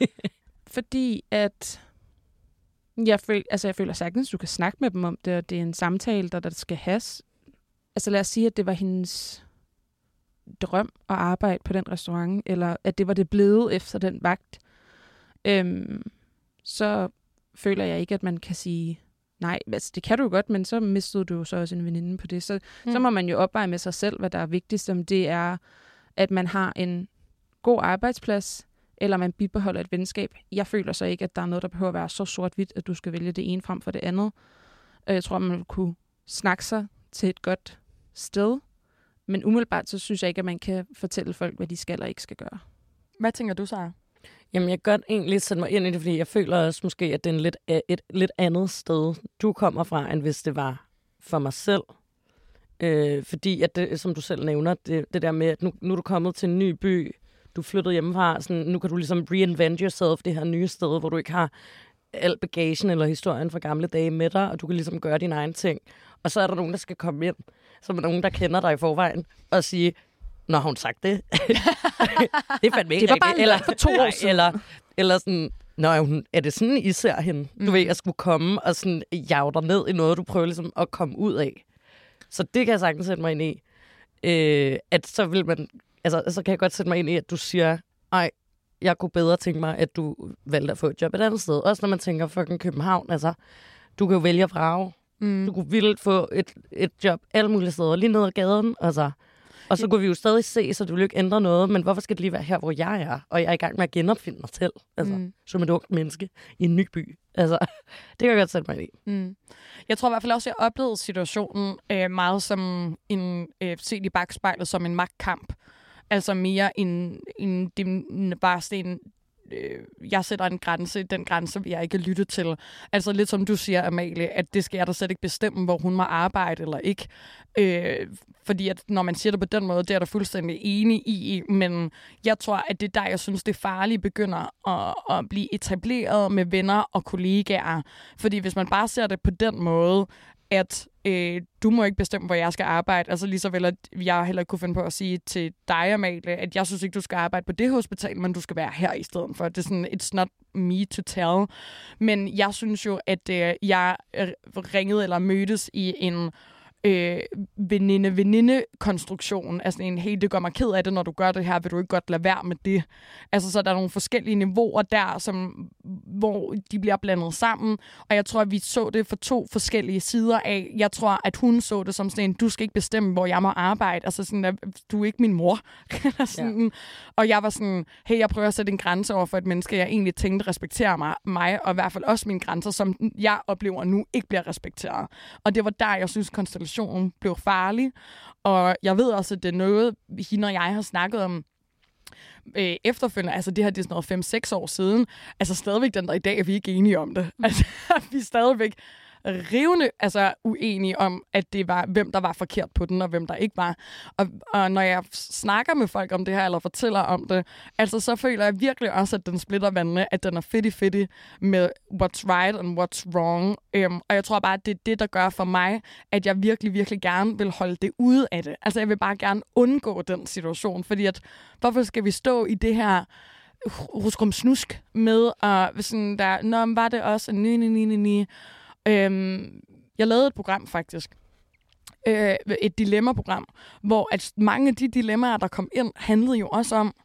Fordi at jeg, føl, altså jeg føler sagtens, du kan snakke med dem om det, og det er en samtale, der, der skal has. Altså lad os sige, at det var hendes drøm at arbejde på den restaurant, eller at det var det blevet efter den vagt. Øhm, så føler jeg ikke, at man kan sige, nej, altså det kan du jo godt, men så mistede du jo så også en veninde på det. Så, mm. så må man jo opveje med sig selv, hvad der er vigtigst, om det er, at man har en god arbejdsplads, eller man bibeholder et venskab. Jeg føler så ikke, at der er noget, der behøver at være så sort-hvidt, at du skal vælge det ene frem for det andet. Og jeg tror, man vil kunne snakke sig til et godt sted. Men umiddelbart, så synes jeg ikke, at man kan fortælle folk, hvad de skal eller ikke skal gøre. Hvad tænker du, Sara? Jamen, jeg kan godt egentlig sætte mig ind i det, fordi jeg føler også måske, at det er en lidt, et lidt andet sted, du kommer fra, end hvis det var for mig selv. Øh, fordi, at det, som du selv nævner, det, det der med, at nu, nu er du kommet til en ny by, du er flyttet hjemmefra, sådan, nu kan du ligesom reinvent yourself, det her nye sted, hvor du ikke har al bagagen eller historien fra gamle dage med dig, og du kan ligesom gøre dine egne ting. Og så er der nogen, der skal komme ind, som er nogen, der kender dig i forvejen, og sige, Nå, har hun sagt det? det er fandme ikke Det var bare eller, for to år siden. Eller, eller sådan, Nå, er, hun, er det sådan, I ser hende? Mm. Du ved, jeg skulle komme og sådan jage dig ned i noget, du prøver ligesom at komme ud af. Så det kan jeg sagtens sætte mig ind i. Øh, at så vil man, altså, så kan jeg godt sætte mig ind i, at du siger, ej, jeg kunne bedre tænke mig, at du valgte at få et job et andet sted. Også når man tænker, fucking København, altså, du kan jo vælge at vrage. Mm. Du kunne vildt få et, et job alle mulige steder, lige ned ad gaden, altså. Og så kunne vi jo stadig se, så det ville ikke ændre noget, men hvorfor skal det lige være her, hvor jeg er? Og jeg er i gang med at genopfinde mig selv, altså, Mm. som et ungt menneske i en ny by. Altså, det kan jeg godt sætte mig i. Mm. Jeg tror i hvert fald også, at jeg oplevede situationen øh, meget som en, øh, set i bagspejlet som en magtkamp. Altså mere en, en det bare sådan øh, jeg sætter en grænse, den grænse vil jeg ikke lytte til. Altså lidt som du siger, Amalie, at det skal jeg da slet ikke bestemme, hvor hun må arbejde eller ikke. Øh, fordi at når man siger det på den måde, det er jeg da fuldstændig enig i, men jeg tror, at det er der, jeg synes, det farlige begynder at, at blive etableret med venner og kollegaer. Fordi hvis man bare ser det på den måde, at øh, du må ikke bestemme, hvor jeg skal arbejde. Altså lige så vel, at jeg heller ikke kunne finde på at sige til dig, Amalie, at jeg synes ikke, du skal arbejde på det hospital, men du skal være her i stedet for. Det er sådan, it's not me to tell. Men jeg synes jo, at øh, jeg øh, ringede eller mødtes i en øh, veninde-veninde-konstruktion. Altså en, hey, det gør mig ked af det, når du gør det her, vil du ikke godt lade være med det? Altså, så der er nogle forskellige niveauer der, som, hvor de bliver blandet sammen. Og jeg tror, at vi så det for to forskellige sider af. Jeg tror, at hun så det som sådan en, du skal ikke bestemme, hvor jeg må arbejde. Altså sådan, at du er ikke min mor. sådan, ja. Og jeg var sådan, hey, jeg prøver at sætte en grænse over for et menneske, jeg egentlig tænkte respekterer mig, mig, og i hvert fald også mine grænser, som jeg oplever nu ikke bliver respekteret. Og det var der, jeg synes, konstellationen blev farlig. Og jeg ved også, at det er noget, hende og jeg har snakket om øh, efterfølgende, altså det her det er sådan noget 5-6 år siden, altså stadigvæk den der i dag er vi ikke enige om det. Altså vi er stadigvæk rivende altså, uenige om, at det var, hvem der var forkert på den, og hvem der ikke var. Og, og når jeg snakker med folk om det her, eller fortæller om det, altså så føler jeg virkelig også, at den splitter vandene, at den er fitty-fitty med what's right and what's wrong. Øhm, og jeg tror bare, at det er det, der gør for mig, at jeg virkelig, virkelig gerne vil holde det ude af det. Altså jeg vil bare gerne undgå den situation, fordi at, hvorfor skal vi stå i det her ruskum snusk med, og sådan der, nå, var det også, ni, ni, ni, ni, ni. Øhm, jeg lavede et program faktisk, øh, et dilemma-program, hvor at mange af de dilemmaer, der kom ind, handlede jo også om,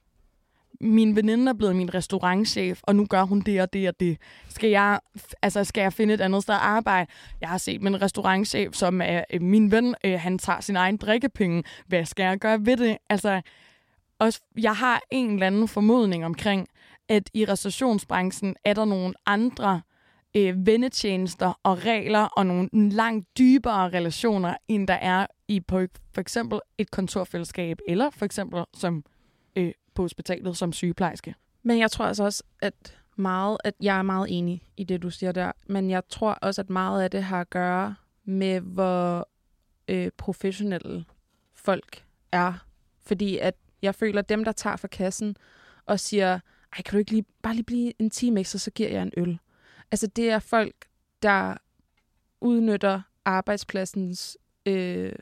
min veninde er blevet min restaurantchef, og nu gør hun det og det og det. Skal jeg, altså, skal jeg finde et andet sted at arbejde? Jeg har set min restaurantchef, som er øh, min ven. Øh, han tager sin egen drikkepenge. Hvad skal jeg gøre ved det? Altså, også, jeg har en eller anden formodning omkring, at i restaurationsbranchen er der nogle andre øh, vennetjenester og regler og nogle langt dybere relationer, end der er i på for eksempel et kontorfællesskab, eller for eksempel som øh, på hospitalet som sygeplejerske. Men jeg tror altså også, at meget, at jeg er meget enig i det, du siger der, men jeg tror også, at meget af det har at gøre med, hvor øh, professionelle folk er. Fordi at jeg føler, at dem, der tager for kassen og siger, ej, kan du ikke lige, bare lige blive en time ekstra, så giver jeg en øl. Altså, det er folk, der udnytter arbejdspladsens øh,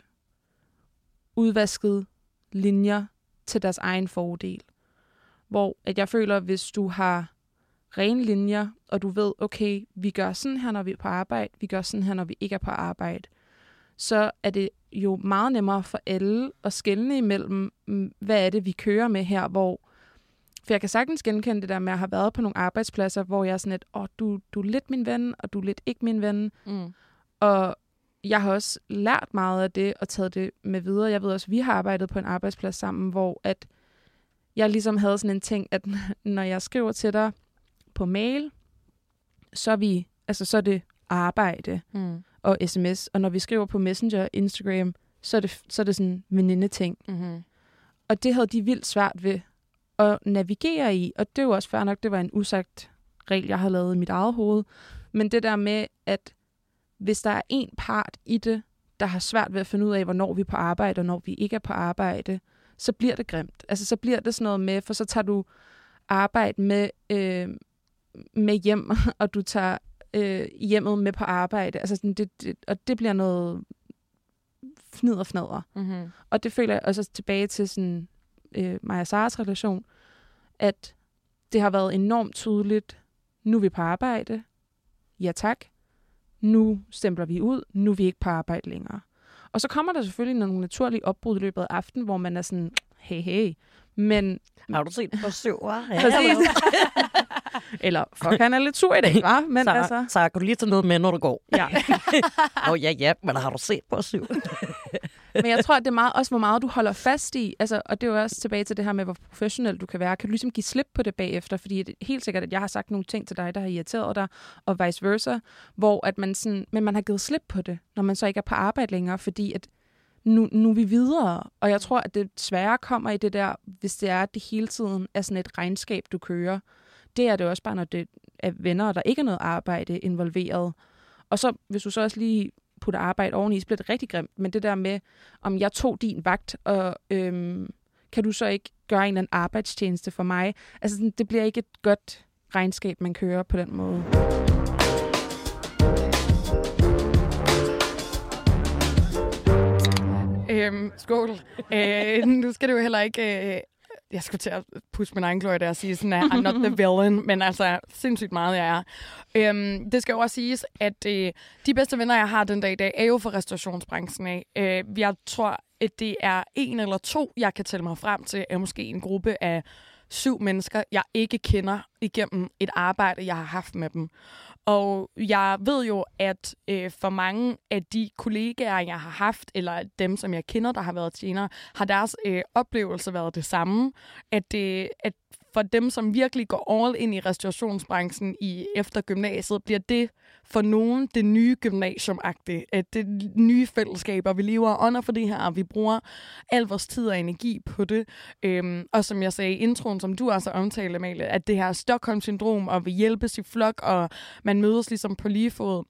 udvaskede linjer til deres egen fordel. Hvor at jeg føler, hvis du har rene linjer, og du ved, okay, vi gør sådan her, når vi er på arbejde, vi gør sådan her, når vi ikke er på arbejde, så er det jo meget nemmere for alle at skelne imellem, mm, hvad er det, vi kører med her, hvor for jeg kan sagtens genkende det der med at have været på nogle arbejdspladser, hvor jeg er sådan lidt, åh, oh, du, du er lidt min ven, og du er lidt ikke min ven. Mm. Og jeg har også lært meget af det, og taget det med videre. Jeg ved også, at vi har arbejdet på en arbejdsplads sammen, hvor at jeg ligesom havde sådan en ting, at når jeg skriver til dig på mail, så er, vi, altså, så er det arbejde Mm. og sms. Og når vi skriver på Messenger, Instagram, så er det, så er det sådan veninde-ting. Mm-hmm. Og det havde de vildt svært ved at navigere i. Og det er jo også fair nok, det var en usagt regel, jeg har lavet i mit eget hoved. Men det der med, at hvis der er en part i det, der har svært ved at finde ud af, hvornår vi er på arbejde, og når vi ikke er på arbejde, så bliver det grimt. Altså, så bliver det sådan noget med, for så tager du arbejde med, øh, med hjem, og du tager øh, hjemmet med på arbejde. Altså, sådan, det, det, og det bliver noget fnider fnader. Mm-hmm. Og det føler jeg også tilbage til sådan, øh, mig og Saras relation, at det har været enormt tydeligt, nu er vi på arbejde, ja tak, nu stempler vi ud, nu er vi ikke på arbejde længere. Og så kommer der selvfølgelig nogle naturlige opbrud i løbet af aftenen, hvor man er sådan, hey, hey, men... Har du set på hva'? Ja, Præcis. Eller, fuck, han er lidt sur i dag, hva'? Men Sarah, altså, Sarah, kan du lige tage noget med, når du går? ja. Åh, oh, ja, ja, men har du set på syv? Men jeg tror, at det er meget, også, hvor meget du holder fast i. Altså, og det er jo også tilbage til det her med, hvor professionel du kan være. Kan du ligesom give slip på det bagefter? Fordi det er helt sikkert, at jeg har sagt nogle ting til dig, der har irriteret dig, og vice versa. Hvor at man sådan, men man har givet slip på det, når man så ikke er på arbejde længere, fordi at nu, nu er vi videre. Og jeg tror, at det svære kommer i det der, hvis det er, at det hele tiden er sådan et regnskab, du kører. Det er det også bare, når det er venner, og der ikke er noget arbejde involveret. Og så, hvis du så også lige putter arbejde oveni, så bliver det rigtig grimt. Men det der med, om jeg tog din vagt, og øhm, kan du så ikke gøre en eller anden arbejdstjeneste for mig? Altså, sådan, det bliver ikke et godt regnskab, man kører på den måde. Øhm, skål. øh, nu skal det jo heller ikke... Øh, jeg skulle til at pusse min egen glorie der og sige sådan, at I'm not the villain, men altså sindssygt meget, jeg er. Øhm, det skal jo også siges, at øh, de bedste venner, jeg har den dag i dag, er jo fra restaurationsbranchen af. Øh, jeg tror, at det er en eller to, jeg kan tælle mig frem til, er måske en gruppe af syv mennesker, jeg ikke kender igennem et arbejde, jeg har haft med dem. Og jeg ved jo, at øh, for mange af de kollegaer, jeg har haft, eller dem, som jeg kender, der har været tjenere, har deres øh, oplevelse været det samme. At, øh, at for dem, som virkelig går all ind i restaurationsbranchen i efter gymnasiet, bliver det for nogen det nye gymnasium at det nye fællesskaber, vi lever under for det her, og vi bruger al vores tid og energi på det. Øhm, og som jeg sagde i introen, som du også omtalte, Amalie, at det her Stockholm-syndrom, og vi hjælpes i flok, og man mødes ligesom på lige fod.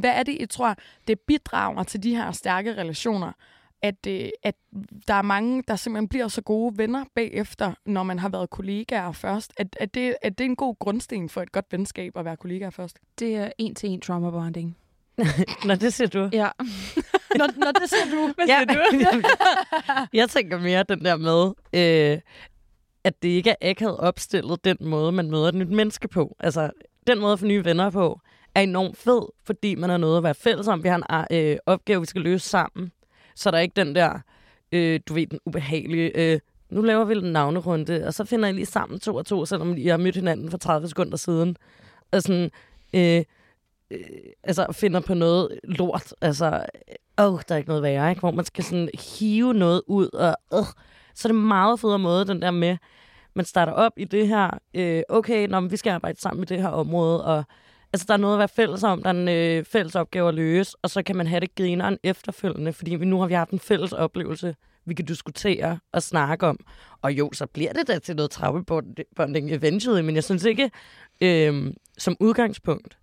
Hvad er det, I tror, det bidrager til de her stærke relationer? At, øh, at der er mange, der simpelthen bliver så gode venner bagefter, når man har været kollegaer først. At, at, det, at det er en god grundsten for et godt venskab at være kollegaer først. Det er en til en trauma bonding. Nå, det siger du. Ja. Nå, nå, det siger du. Hvad siger ja. du? jeg tænker mere den der med, øh, at det ikke er akavet opstillet den måde, man møder et nyt menneske på. Altså, den måde at få nye venner på, er enormt fed, fordi man har noget at være fælles om. Vi har en øh, opgave, vi skal løse sammen. Så der er ikke den der, øh, du ved, den ubehagelige, øh, nu laver vi en navnerunde, og så finder jeg lige sammen to og to, selvom I har mødt hinanden for 30 sekunder siden. Og sådan, øh, øh, altså finder på noget lort. Altså, øh, åh, øh, der er ikke noget værre, ikke? Hvor man skal sådan hive noget ud, og øh, så er det meget federe måde, den der med, man starter op i det her, øh, okay, når vi skal arbejde sammen i det her område, og Altså, der er noget at være fælles om, der er en øh, fælles opgave at løse, og så kan man have det grineren efterfølgende, fordi vi nu har vi haft en fælles oplevelse, vi kan diskutere og snakke om. Og jo, så bliver det da til noget trappebonding eventually, men jeg synes ikke, øh, som udgangspunkt,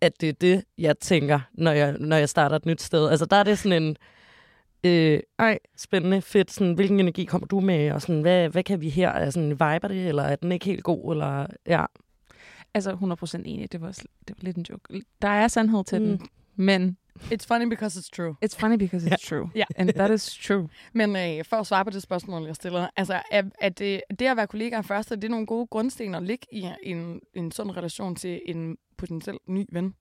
at det er det, jeg tænker, når jeg, når jeg starter et nyt sted. Altså, der er det sådan en, øh, ej, spændende, fedt, sådan, hvilken energi kommer du med, og sådan, hvad, hvad kan vi her? Er sådan, viber det, eller er den ikke helt god, eller, ja. Altså 100% enig, det var, det var lidt en joke. Der er sandhed til mm. den, men... It's funny because it's true. It's funny because it's yeah. true. Yeah. And that is true. Men øh, for at svare på det spørgsmål, jeg stiller, altså er, er det, det at være kollegaer først, er det nogle gode grundsten at ligge i en, en sådan relation til en potentiel ny ven?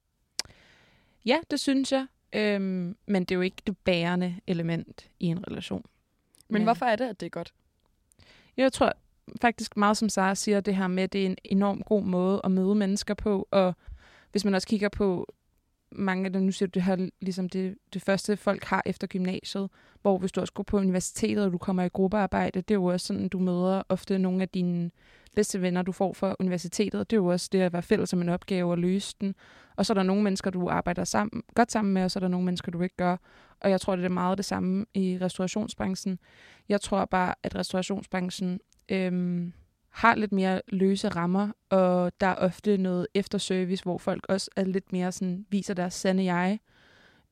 Ja, det synes jeg. Øhm, men det er jo ikke det bærende element i en relation. Men, men hvorfor er det, at det er godt? Jeg tror, faktisk meget som Sara siger, det her med, at det er en enorm god måde at møde mennesker på, og hvis man også kigger på mange af dem, nu siger du det her, ligesom det, det første folk har efter gymnasiet, hvor hvis du også går på universitetet, og du kommer i gruppearbejde, det er jo også sådan, du møder ofte nogle af dine bedste venner, du får fra universitetet. Det er jo også det at være fælles om en opgave og løse den. Og så er der nogle mennesker, du arbejder sammen, godt sammen med, og så er der nogle mennesker, du ikke gør. Og jeg tror, det er meget det samme i restaurationsbranchen. Jeg tror bare, at restaurationsbranchen øhm, har lidt mere løse rammer, og der er ofte noget efterservice, hvor folk også er lidt mere sådan, viser deres sande jeg.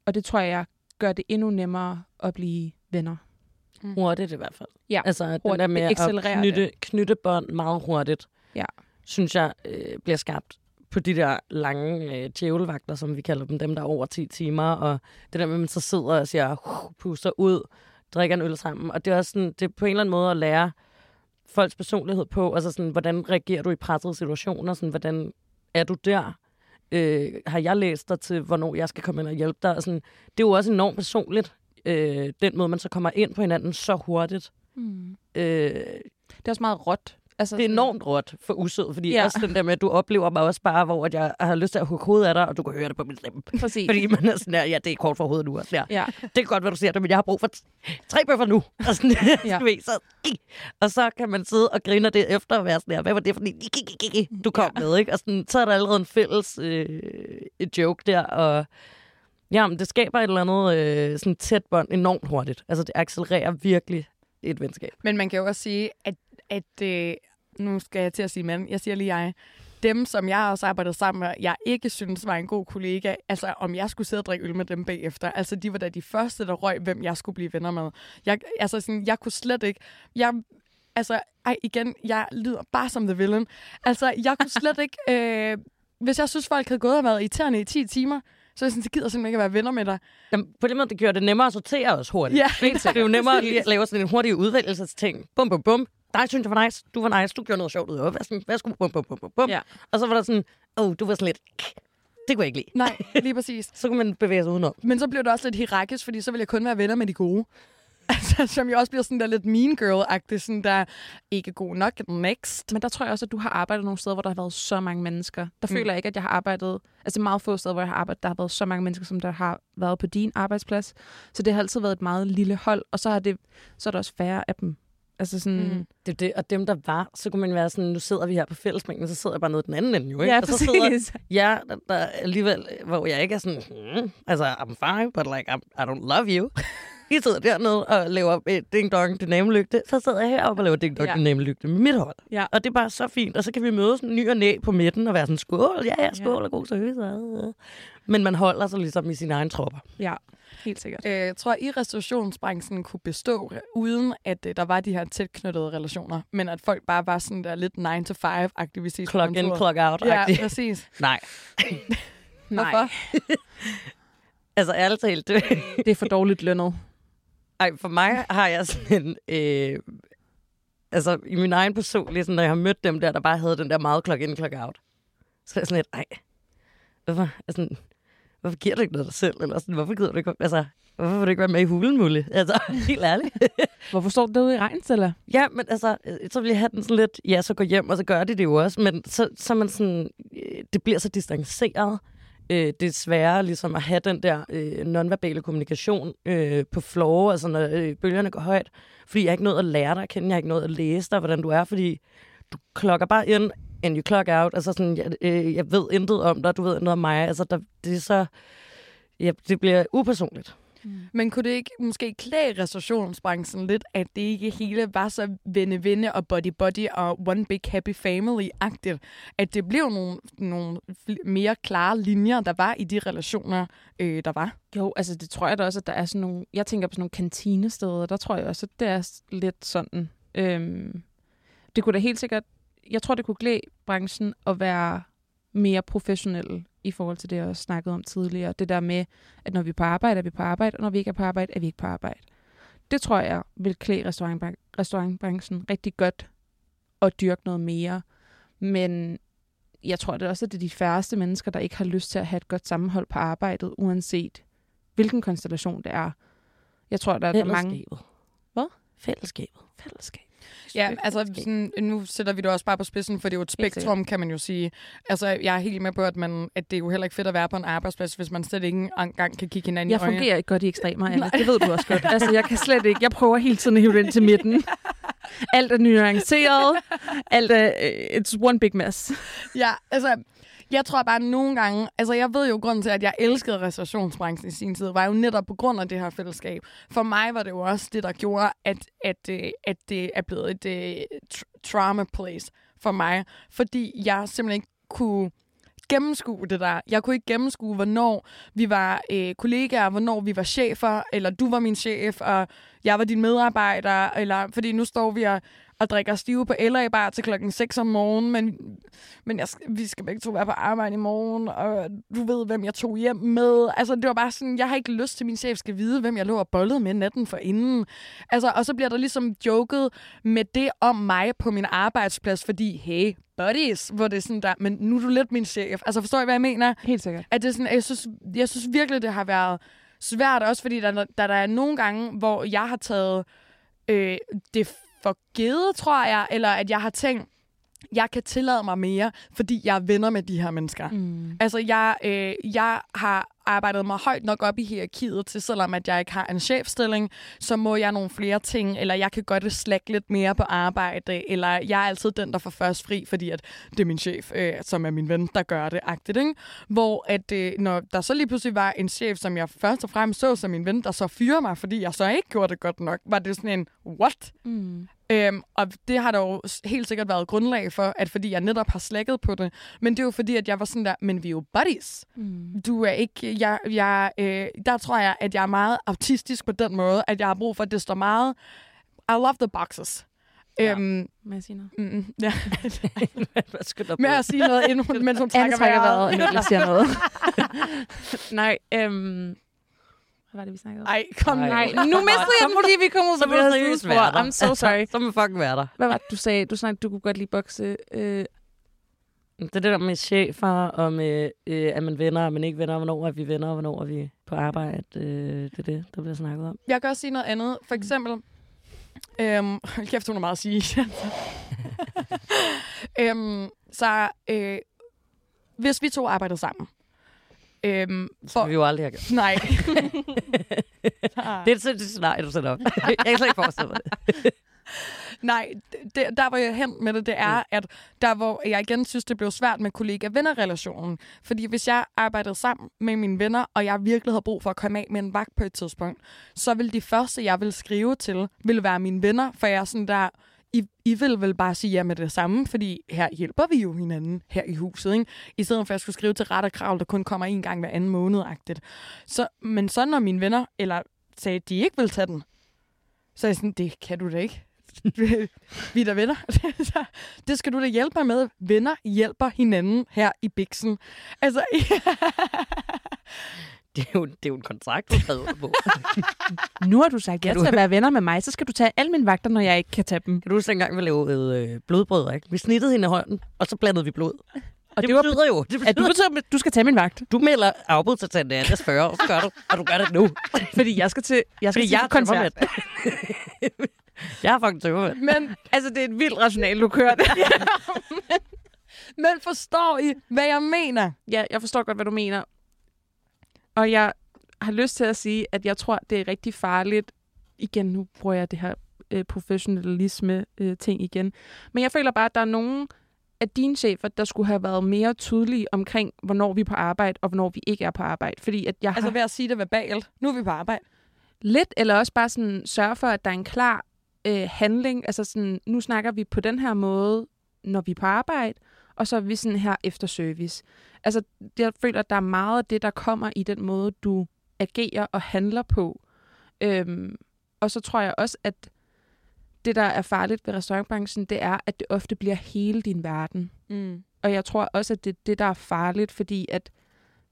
Og det tror jeg gør det endnu nemmere at blive venner. Mm. Hurtigt i hvert fald. Ja, altså hurtigt. den der med at knytte, knytte bånd meget hurtigt, ja. synes jeg øh, bliver skabt på de der lange øh, djævelvagter, som vi kalder dem, dem der er over 10 timer, og det der med, at man så sidder og siger, uh, puster ud, drikker en øl sammen, og det er også sådan, det er på en eller anden måde at lære folks personlighed på? Altså sådan, hvordan reagerer du i pressede situationer? Sådan, hvordan er du der? Øh, har jeg læst dig til, hvornår jeg skal komme ind og hjælpe dig? sådan, det er jo også enormt personligt, øh, den måde, man så kommer ind på hinanden så hurtigt. Mm. Øh, det er også meget råt. Altså, Det er sådan- enormt råt for usød, fordi Ja. ja. også den der med, at du oplever mig også bare, hvor at jeg har lyst til at hugge hovedet af dig, og du kan høre det på min stemme. Præcis. Fordi man er sådan der, ja, det er kort for hovedet nu også. Ja. Ja. Det kan godt være, du siger det, men jeg har brug for t- tre bøffer nu. Og, sådan, Ja. ja. ved, så, og så kan man sidde og grine det efter og være sådan der, hvad var det for en du kom Ja. med, ikke? Og sådan, så er der allerede en fælles øh, et joke der, og jamen, det skaber et eller andet øh, sådan tæt bånd enormt hurtigt. Altså, det accelererer virkelig et venskab. Men man kan jo også sige, at, at øh, nu skal jeg til at sige mand, jeg siger lige jeg, dem, som jeg også arbejdede sammen med, jeg ikke synes var en god kollega, altså om jeg skulle sidde og drikke øl med dem bagefter, altså de var da de første, der røg, hvem jeg skulle blive venner med. Jeg, altså sådan, jeg kunne slet ikke, jeg, altså, ej, igen, jeg lyder bare som the villain. Altså, jeg kunne slet ikke, øh, hvis jeg synes, folk havde gået og været irriterende i 10 timer, så jeg sådan, så gider simpelthen ikke at være venner med dig. Jamen, på den måde, det gjorde det nemmere at sortere os hurtigt. Ja. Det er jo nemmere at lave sådan en hurtig udvælgelsesting. Bum, bum, bum. Dig synes jeg var nice. Du var nice. Du gjorde noget sjovt ud af. Værsgo, værsgo. Bum, bum, bum, bum, bum. Ja. Og så var der sådan, åh, oh, du var sådan lidt... Det kunne jeg ikke lide. Nej, lige præcis. Så kunne man bevæge sig udenom. Men så blev det også lidt hierarkisk, fordi så ville jeg kun være venner med de gode. Altså, som jo også bliver sådan der lidt mean girl-agtigt, sådan der ikke god nok, next. Men der tror jeg også, at du har arbejdet nogle steder, hvor der har været så mange mennesker. Der Mm. føler jeg ikke, at jeg har arbejdet... Altså meget få steder, hvor jeg har arbejdet, der har været så mange mennesker, som der har været på din arbejdsplads. Så det har altid været et meget lille hold, og så, har det, så er der også færre af dem. Altså sådan... Mm. Det det. Og dem, der var, så kunne man være sådan, nu sidder vi her på fællesmængden, så sidder jeg bare nede den anden ende jo, ikke? Ja, og så sidder præcis. jeg der, der alligevel, hvor jeg ikke er sådan, hmm, altså, I'm fine, but like, I'm, I don't love you. I sidder dernede og laver et ding-dong dynamlygte, så sidder jeg heroppe og laver ding-dong Ja. dynamlygte med mit hold. Ja. Og det er bare så fint, og så kan vi mødes ny og næ på midten og være sådan, skål, ja, ja, skål, og god service. Men man holder sig ligesom i sine egne tropper. Ja, helt sikkert. Øh, jeg tror, I restaurationsbranchen kunne bestå, uden at øh, der var de her tæt knyttede relationer, men at folk bare var sådan der lidt 9-to-5-agtige, hvis I Clock in, clock out. Ja, Ja. præcis. Nej, Hvorfor? altså ærligt talt, det, Det er for dårligt lønnet. Ej, for mig har jeg sådan en... Øh, altså, i min egen person, ligesom når jeg har mødt dem der, der bare havde den der meget clock in, clock out. Så er jeg sådan lidt, ej, hvorfor, altså, hvorfor giver du ikke noget dig selv? Eller sådan, hvorfor gider du ikke, altså, hvorfor vil du ikke være med i hulen, Mulle? Altså, helt ærligt. Hvorfor står du derude i regn, Stella? ja, men altså, øh, så vil jeg have den sådan lidt, ja, så gå hjem, og så gør de det jo også, men så, så man sådan, øh, det bliver så distanceret. Øh, det er sværere ligesom at have den der øh, nonverbale kommunikation øh, på floor, altså når øh, bølgerne går højt. Fordi jeg har ikke noget at lære dig at kende, jeg har ikke noget at læse dig, hvordan du er, fordi du klokker bare ind, and you clock out. Altså sådan, jeg, øh, jeg ved intet om dig, du ved noget om mig. Altså, der, det er så... Ja, det bliver upersonligt. Men kunne det ikke måske klæde restaurationsbranchen lidt, at det ikke hele var så venne-venne og body-body og one big happy family-agtigt? At det blev nogle, nogle mere klare linjer, der var i de relationer, øh, der var? Jo, altså det tror jeg da også, at der er sådan nogle... Jeg tænker på sådan nogle kantinesteder, der tror jeg også, at det er lidt sådan. Øhm, det kunne da helt sikkert... Jeg tror, det kunne klæde branchen at være mere professionelle i forhold til det, jeg også snakkede om tidligere. Det der med, at når vi er på arbejde, er vi på arbejde, og når vi ikke er på arbejde, er vi ikke på arbejde. Det tror jeg vil klæde restaurantbran- restaurantbranchen rigtig godt at dyrke noget mere. Men jeg tror det også, at det er de færreste mennesker, der ikke har lyst til at have et godt sammenhold på arbejdet, uanset hvilken konstellation det er. Jeg tror, der er mange... Fællesskabet. Hvad? Fællesskabet. Fællesskab. Ja, altså sådan, nu sætter vi det også bare på spidsen, for det er jo et spektrum, kan man jo sige. Altså, jeg er helt med på, at, man, at det er jo heller ikke fedt at være på en arbejdsplads, hvis man slet ikke engang kan kigge hinanden Jeg i øjnene. fungerer ikke godt i ekstremer, Anne. Det ved du også godt. Altså, jeg kan slet ikke. Jeg prøver hele tiden at hive ind til midten. Alt er nuanceret. Alt er... uh, It's one big mess. Ja, altså, jeg tror bare nogle gange, altså jeg ved jo grunden til, at jeg elskede restaurationsbranchen i sin tid, var jo netop på grund af det her fællesskab. For mig var det jo også det, der gjorde, at, at, øh, at det er blevet et øh, trauma place for mig. Fordi jeg simpelthen ikke kunne gennemskue det der. Jeg kunne ikke gennemskue, hvornår vi var øh, kollegaer, hvornår vi var chefer, eller du var min chef, og jeg var din medarbejder, eller fordi nu står vi og, og drikker stive på LA bar til klokken 6 om morgenen, men, men jeg, vi skal begge to være på arbejde i morgen, og du ved, hvem jeg tog hjem med. Altså, det var bare sådan, jeg har ikke lyst til, at min chef skal vide, hvem jeg lå og bollede med natten for inden. Altså, og så bliver der ligesom joket med det om mig på min arbejdsplads, fordi, hey, buddies, hvor det er sådan der, men nu er du lidt min chef. Altså, forstår I, hvad jeg mener? Helt sikkert. at det er sådan, jeg, synes, jeg synes virkelig, det har været svært, også fordi der, der, der er nogle gange, hvor jeg har taget øh, det for givet, tror jeg, eller at jeg har tænkt, jeg kan tillade mig mere, fordi jeg er venner med de her mennesker. Mm. Altså, jeg, øh, jeg har arbejdet mig højt nok op i hierarkiet til, selvom at jeg ikke har en chefstilling, så må jeg nogle flere ting, eller jeg kan godt slække lidt mere på arbejde, eller jeg er altid den, der får først fri, fordi at det er min chef, øh, som er min ven, der gør det, agtigt, ikke? Hvor at, øh, når der så lige pludselig var en chef, som jeg først og fremmest så som min ven, der så fyrer mig, fordi jeg så ikke gjorde det godt nok, var det sådan en, what? Mm. Øhm, og det har der jo helt sikkert været grundlag for, at fordi jeg netop har slækket på det. Men det er jo fordi, at jeg var sådan der, men vi er jo buddies. Mm. Du er ikke, jeg, jeg, øh, der tror jeg, at jeg er meget autistisk på den måde, at jeg har brug for, at det står meget, I love the boxes. Ja. Øhm, Må jeg sige noget? mm, ja. Med at sige noget, inden hun, mens hun trækker trækker vejret, vejret. Emilie siger noget. Nej, øhm... Hvad var det, vi snakkede om? Ej, kom Nej. nu. Nej, nu mistede jeg den, fordi vi kom ud på det her sidespor. I'm so sorry. Så må fucking være der. Hvad var det, du sagde? Du snakkede, du kunne godt lide bokse. Øh, Det er det der med chefer, og med, øh, er man venner, og man ikke venner, hvornår er vi venner, og hvornår er vi på arbejde. Øh, det er det, der bliver snakket om. Jeg kan også sige noget andet. For eksempel, øhm, hold kæft, hun er meget at sige. øhm, så øh, hvis vi to arbejdede sammen, øhm, For... vi jo aldrig har gjort. Nej. Det er sådan et scenarie, du sætter op. Jeg kan slet ikke forestille mig det. Nej, det, der hvor jeg hen med det, det er, at der hvor jeg igen synes, det blev svært med kollega-venner-relationen. Fordi hvis jeg arbejdede sammen med mine venner, og jeg virkelig havde brug for at komme af med en vagt på et tidspunkt, så vil de første, jeg vil skrive til, vil være mine venner, for jeg er sådan der, i, I vil vel bare sige ja med det samme, fordi her hjælper vi jo hinanden her i huset, ikke? I stedet for at jeg skulle skrive til ret og krav, der kun kommer en gang hver anden måned-agtigt. Så, men så når mine venner, eller sagde, at de ikke vil tage den, så er jeg sådan, det kan du da ikke. vi er da venner. Det skal du da hjælpe mig med. Venner hjælper hinanden her i Bixen. Altså, Det er jo, det er jo en kontrakt, du har på. nu har du sagt ja til at være venner med mig, så skal du tage alle mine vagter, når jeg ikke kan tage dem. Kan du huske, engang vi lavede øh, blodbrød, ikke? Vi snittede hende i hånden, og så blandede vi blod. Og det, det det var- betyder jo, det At betyder, du betyder, at du skal tage min vagt, du melder afbud til Tante Anjas 40, og så gør du, og du gør det nu. fordi jeg skal til, jeg skal Fordi til jeg er koncert. jeg har fucking tømmermænd. men, Altså, det er et vildt rationale, du kører det. men forstår I, hvad jeg mener? ja, jeg forstår godt, hvad du mener. Og jeg har lyst til at sige, at jeg tror, det er rigtig farligt. Igen, nu bruger jeg det her øh, professionalisme-ting igen. Men jeg føler bare, at der er nogen af dine chefer, der skulle have været mere tydelige omkring, hvornår vi er på arbejde, og hvornår vi ikke er på arbejde. Fordi at jeg Altså har ved at sige det verbalt. Nu er vi på arbejde. lidt, eller også bare sådan sørge for, at der er en klar øh, handling. Altså sådan, nu snakker vi på den her måde, når vi er på arbejde, og så er vi sådan her efter service. Altså, jeg føler, at der er meget af det, der kommer i den måde, du agerer og handler på. Øhm, og så tror jeg også, at det, der er farligt ved restaurantbranchen, det er, at det ofte bliver hele din verden. Mm. Og jeg tror også, at det er det, der er farligt, fordi at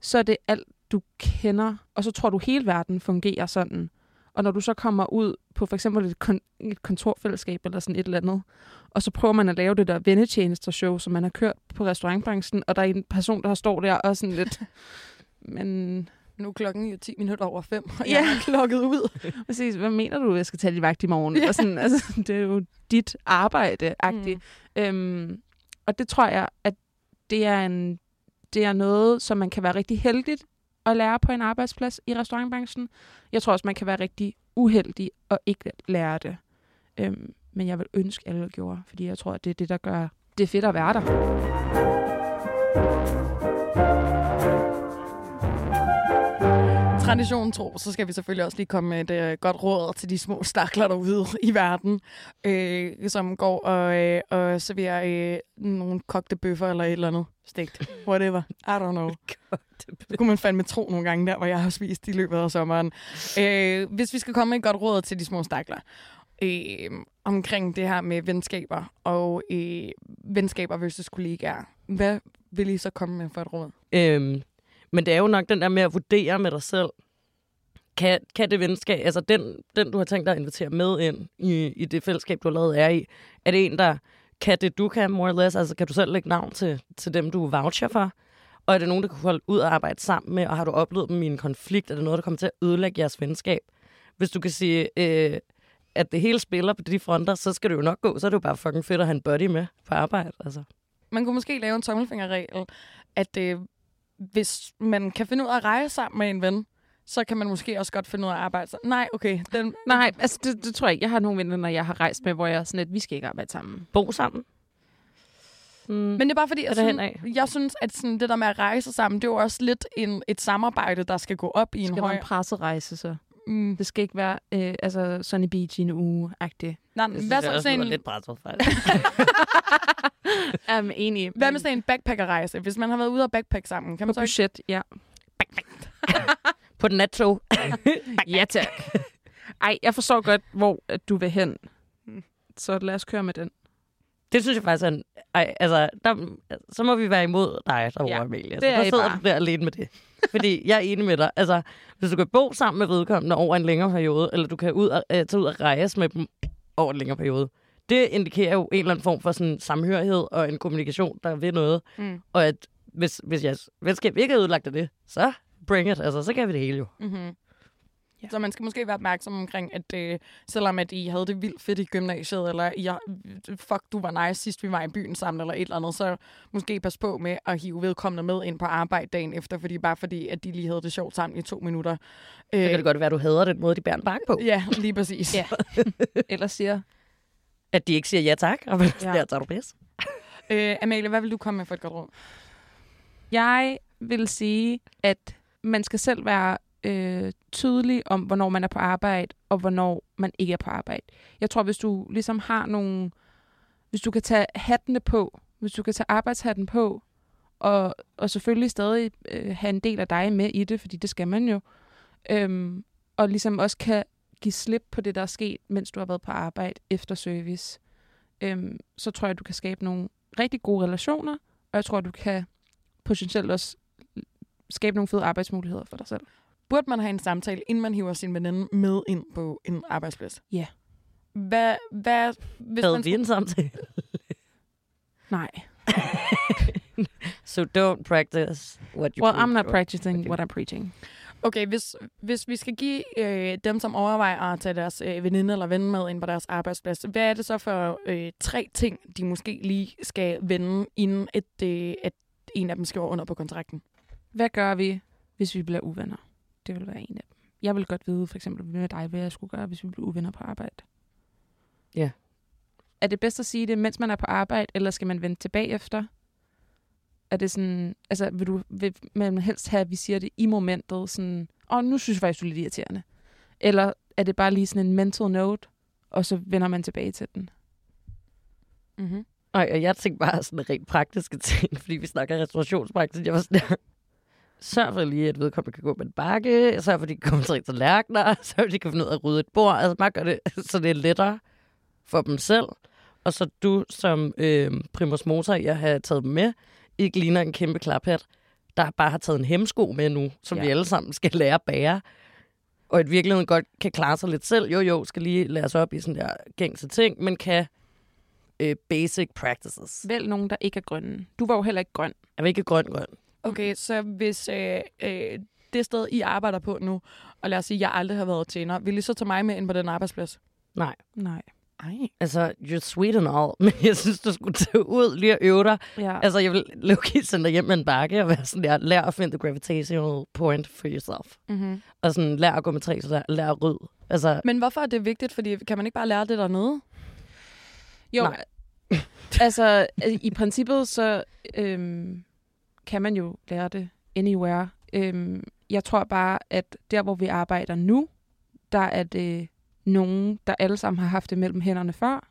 så er det alt, du kender, og så tror du, hele verden fungerer sådan. Og når du så kommer ud på for eksempel et, kon- et kontorfællesskab eller sådan et eller andet, og så prøver man at lave det der vennetjenester-show, som man har kørt på restaurantbranchen, og der er en person, der står der og sådan lidt... Men Nu er klokken jo 10 minutter over 5, og Ja. jeg er klokket ud. præcis, hvad mener du, jeg skal tage dit vagt i morgen? Ja. Og sådan, altså, det er jo dit arbejde-agtigt. Mm. Øhm, og det tror jeg, at det er, en, det er noget, som man kan være rigtig heldigt at lære på en arbejdsplads i restaurantbranchen. Jeg tror også, man kan være rigtig uheldig og ikke lære det. Øhm, men jeg vil ønske, at alle gjorde, fordi jeg tror, at det er det, der gør det fedt at være der. Traditionen tro, så skal vi selvfølgelig også lige komme med et øh, godt råd til de små stakler derude i verden, øh, som går og, øh, og serverer øh, nogle kogte bøffer eller et eller andet stegt. Whatever. I don't know. Det kunne man fandme tro nogle gange der, hvor jeg har spist i løbet af sommeren. Øh, hvis vi skal komme med et godt råd til de små stakler øh, omkring det her med venskaber og øh, venskaber versus kollegaer, hvad vil I så komme med for et råd? Øhm, men det er jo nok den der med at vurdere med dig selv. Kan, kan det venskab, altså den, den, du har tænkt dig at invitere med ind i, i det fællesskab, du har lavet er i, er det en, der kan det, du kan, more or less? Altså kan du selv lægge navn til, til dem, du voucher for? Og er det nogen, der kan holde ud og arbejde sammen med? Og har du oplevet dem i en konflikt? Er det noget, der kommer til at ødelægge jeres venskab? Hvis du kan sige, øh, at det hele spiller på de fronter, så skal det jo nok gå. Så er det jo bare fucking fedt at have en buddy med på arbejde. Altså. Man kunne måske lave en tommelfingerregel, at øh, hvis man kan finde ud af at rejse sammen med en ven, så kan man måske også godt finde ud af at arbejde sammen. Nej, okay. Den, Nej, altså det, det tror jeg ikke. Jeg har nogle venner, når jeg har rejst med, hvor jeg er sådan, at vi skal ikke arbejde sammen. Bo sammen. Mm. Men det er bare fordi, jeg, det synes, henad? jeg synes, at sådan, det der med at rejse sammen, det er jo også lidt en, et samarbejde, der skal gå op i Det en skal høj... være en presserejse, så. Mm. Det skal ikke være øh, altså Sunny Beach i en uge-agtigt. Nej, Det hvad, så, også sådan en, lidt presset, faktisk. Er enig. hvad med sådan en backpackerrejse? Hvis man har været ude og backpack sammen, kan på man så ikke... budget, ja. på et nattog. Ja, tak. Ej, jeg forstår godt, hvor at du vil hen. Så lad os køre med den. Det synes jeg faktisk er en... Ej, altså, der, så må vi være imod dig derovre, Ja, Amelie. det Altså, er der sidder bare. du der alene med det. Fordi jeg er enig med dig. Altså, hvis du kan bo sammen med vedkommende over en længere periode, eller du kan ud og, øh, tage ud og rejse med dem over en længere periode, det indikerer jo en eller anden form for sådan samhørighed og en kommunikation, der vil noget. Mm. Og at hvis, hvis jeres venskab ikke er udlagt af det, så bring it. Altså, så kan vi det hele jo. Mm-hmm. Ja. Så man skal måske være opmærksom omkring, at øh, selvom at I havde det vildt fedt i gymnasiet, eller I, fuck, du var nice sidst vi var i byen sammen, eller et eller andet, så måske pas på med at hive vedkommende med ind på arbejde dagen efter, fordi bare fordi, at de lige havde det sjovt sammen i to minutter. Så kan det godt være, at du hader den måde, de bærer en bakke på. Ja, lige præcis. Ja. Ellers siger, At de ikke siger ja tak, og ja. der tager du pis. Øh, Amalie, hvad vil du komme med for et godt råd? jeg vil sige, at man skal selv være øh, tydelig om, hvornår man er på arbejde, og hvornår man ikke er på arbejde. Jeg tror, hvis du ligesom har nogle... Hvis du kan tage hattene på, hvis du kan tage arbejdshatten på, og, og selvfølgelig stadig øh, have en del af dig med i det, fordi det skal man jo, øhm, og ligesom også kan give slip på det, der er sket, mens du har været på arbejde efter service, øhm, så tror jeg, du kan skabe nogle rigtig gode relationer, og jeg tror, du kan potentielt også skabe nogle fede arbejdsmuligheder for dig selv. Burde man have en samtale, inden man hiver sin veninde med ind på en arbejdsplads? Ja. Hvad, hvad, hvis Havde man vi en samtale? Nej. So don't practice what you Well, preach I'm not practicing what I'm preaching. Okay, hvis, hvis vi skal give øh, dem, som overvejer at tage deres øh, veninde eller ven med ind på deres arbejdsplads, hvad er det så for øh, tre ting, de måske lige skal vende, inden et, øh, at en af dem skriver under på kontrakten? Hvad gør vi, hvis vi bliver uvenner? Det vil være en af dem. Jeg vil godt vide, for eksempel med dig, hvad jeg skulle gøre, hvis vi bliver uvenner på arbejde. Ja. Er det bedst at sige det, mens man er på arbejde, eller skal man vende tilbage efter? Er det sådan, altså vil, du, vil man helst have, at vi siger det i momentet, sådan, åh, oh, nu synes jeg faktisk, du er lidt irriterende. Eller er det bare lige sådan en mental note, og så vender man tilbage til den? Mm-hmm. Nej, og jeg tænkte bare sådan rent praktiske ting, fordi vi snakker restaurationspraksis. Jeg var sådan der, sørg for lige, at vedkommende kan gå med en bakke, sørg for, at de kan komme til tallerkener, sørg for, at de kan finde ud af at rydde et bord. Altså bare gør det, så det er lettere for dem selv. Og så du som øh, primus motor at have taget dem med, ikke ligner en kæmpe klaphat, der bare har taget en hemsko med nu, som Ja. vi alle sammen skal lære at bære. Og i virkeligheden godt kan klare sig lidt selv. Jo, jo, skal lige lære sig op i sådan der gængse ting, men kan øh, basic practices. Vælg nogen, der ikke er grønne. Du var jo heller ikke grøn. Jeg vil ikke grøn grøn. Okay, så hvis øh, øh, det sted, I arbejder på nu, og lad os sige, at jeg aldrig har været tjener, vil I så tage mig med ind på den arbejdsplads? Nej. Nej. Ej. Altså, you're sweet and all, men jeg synes, du skulle tage ud lige og øve dig. Ja. Altså, jeg vil lukke sende dig hjem med en bakke og være sådan der, lær at finde the gravitational point for yourself. Mm-hmm. Og sådan, lær at gå med tre, så lær, lær at rydde. Altså, Men hvorfor er det vigtigt? Fordi kan man ikke bare lære det dernede? Jo, Nej. altså i princippet så øhm, kan man jo lære det anywhere. Øhm, jeg tror bare, at der hvor vi arbejder nu, der er det nogen, der alle sammen har haft det mellem hænderne før.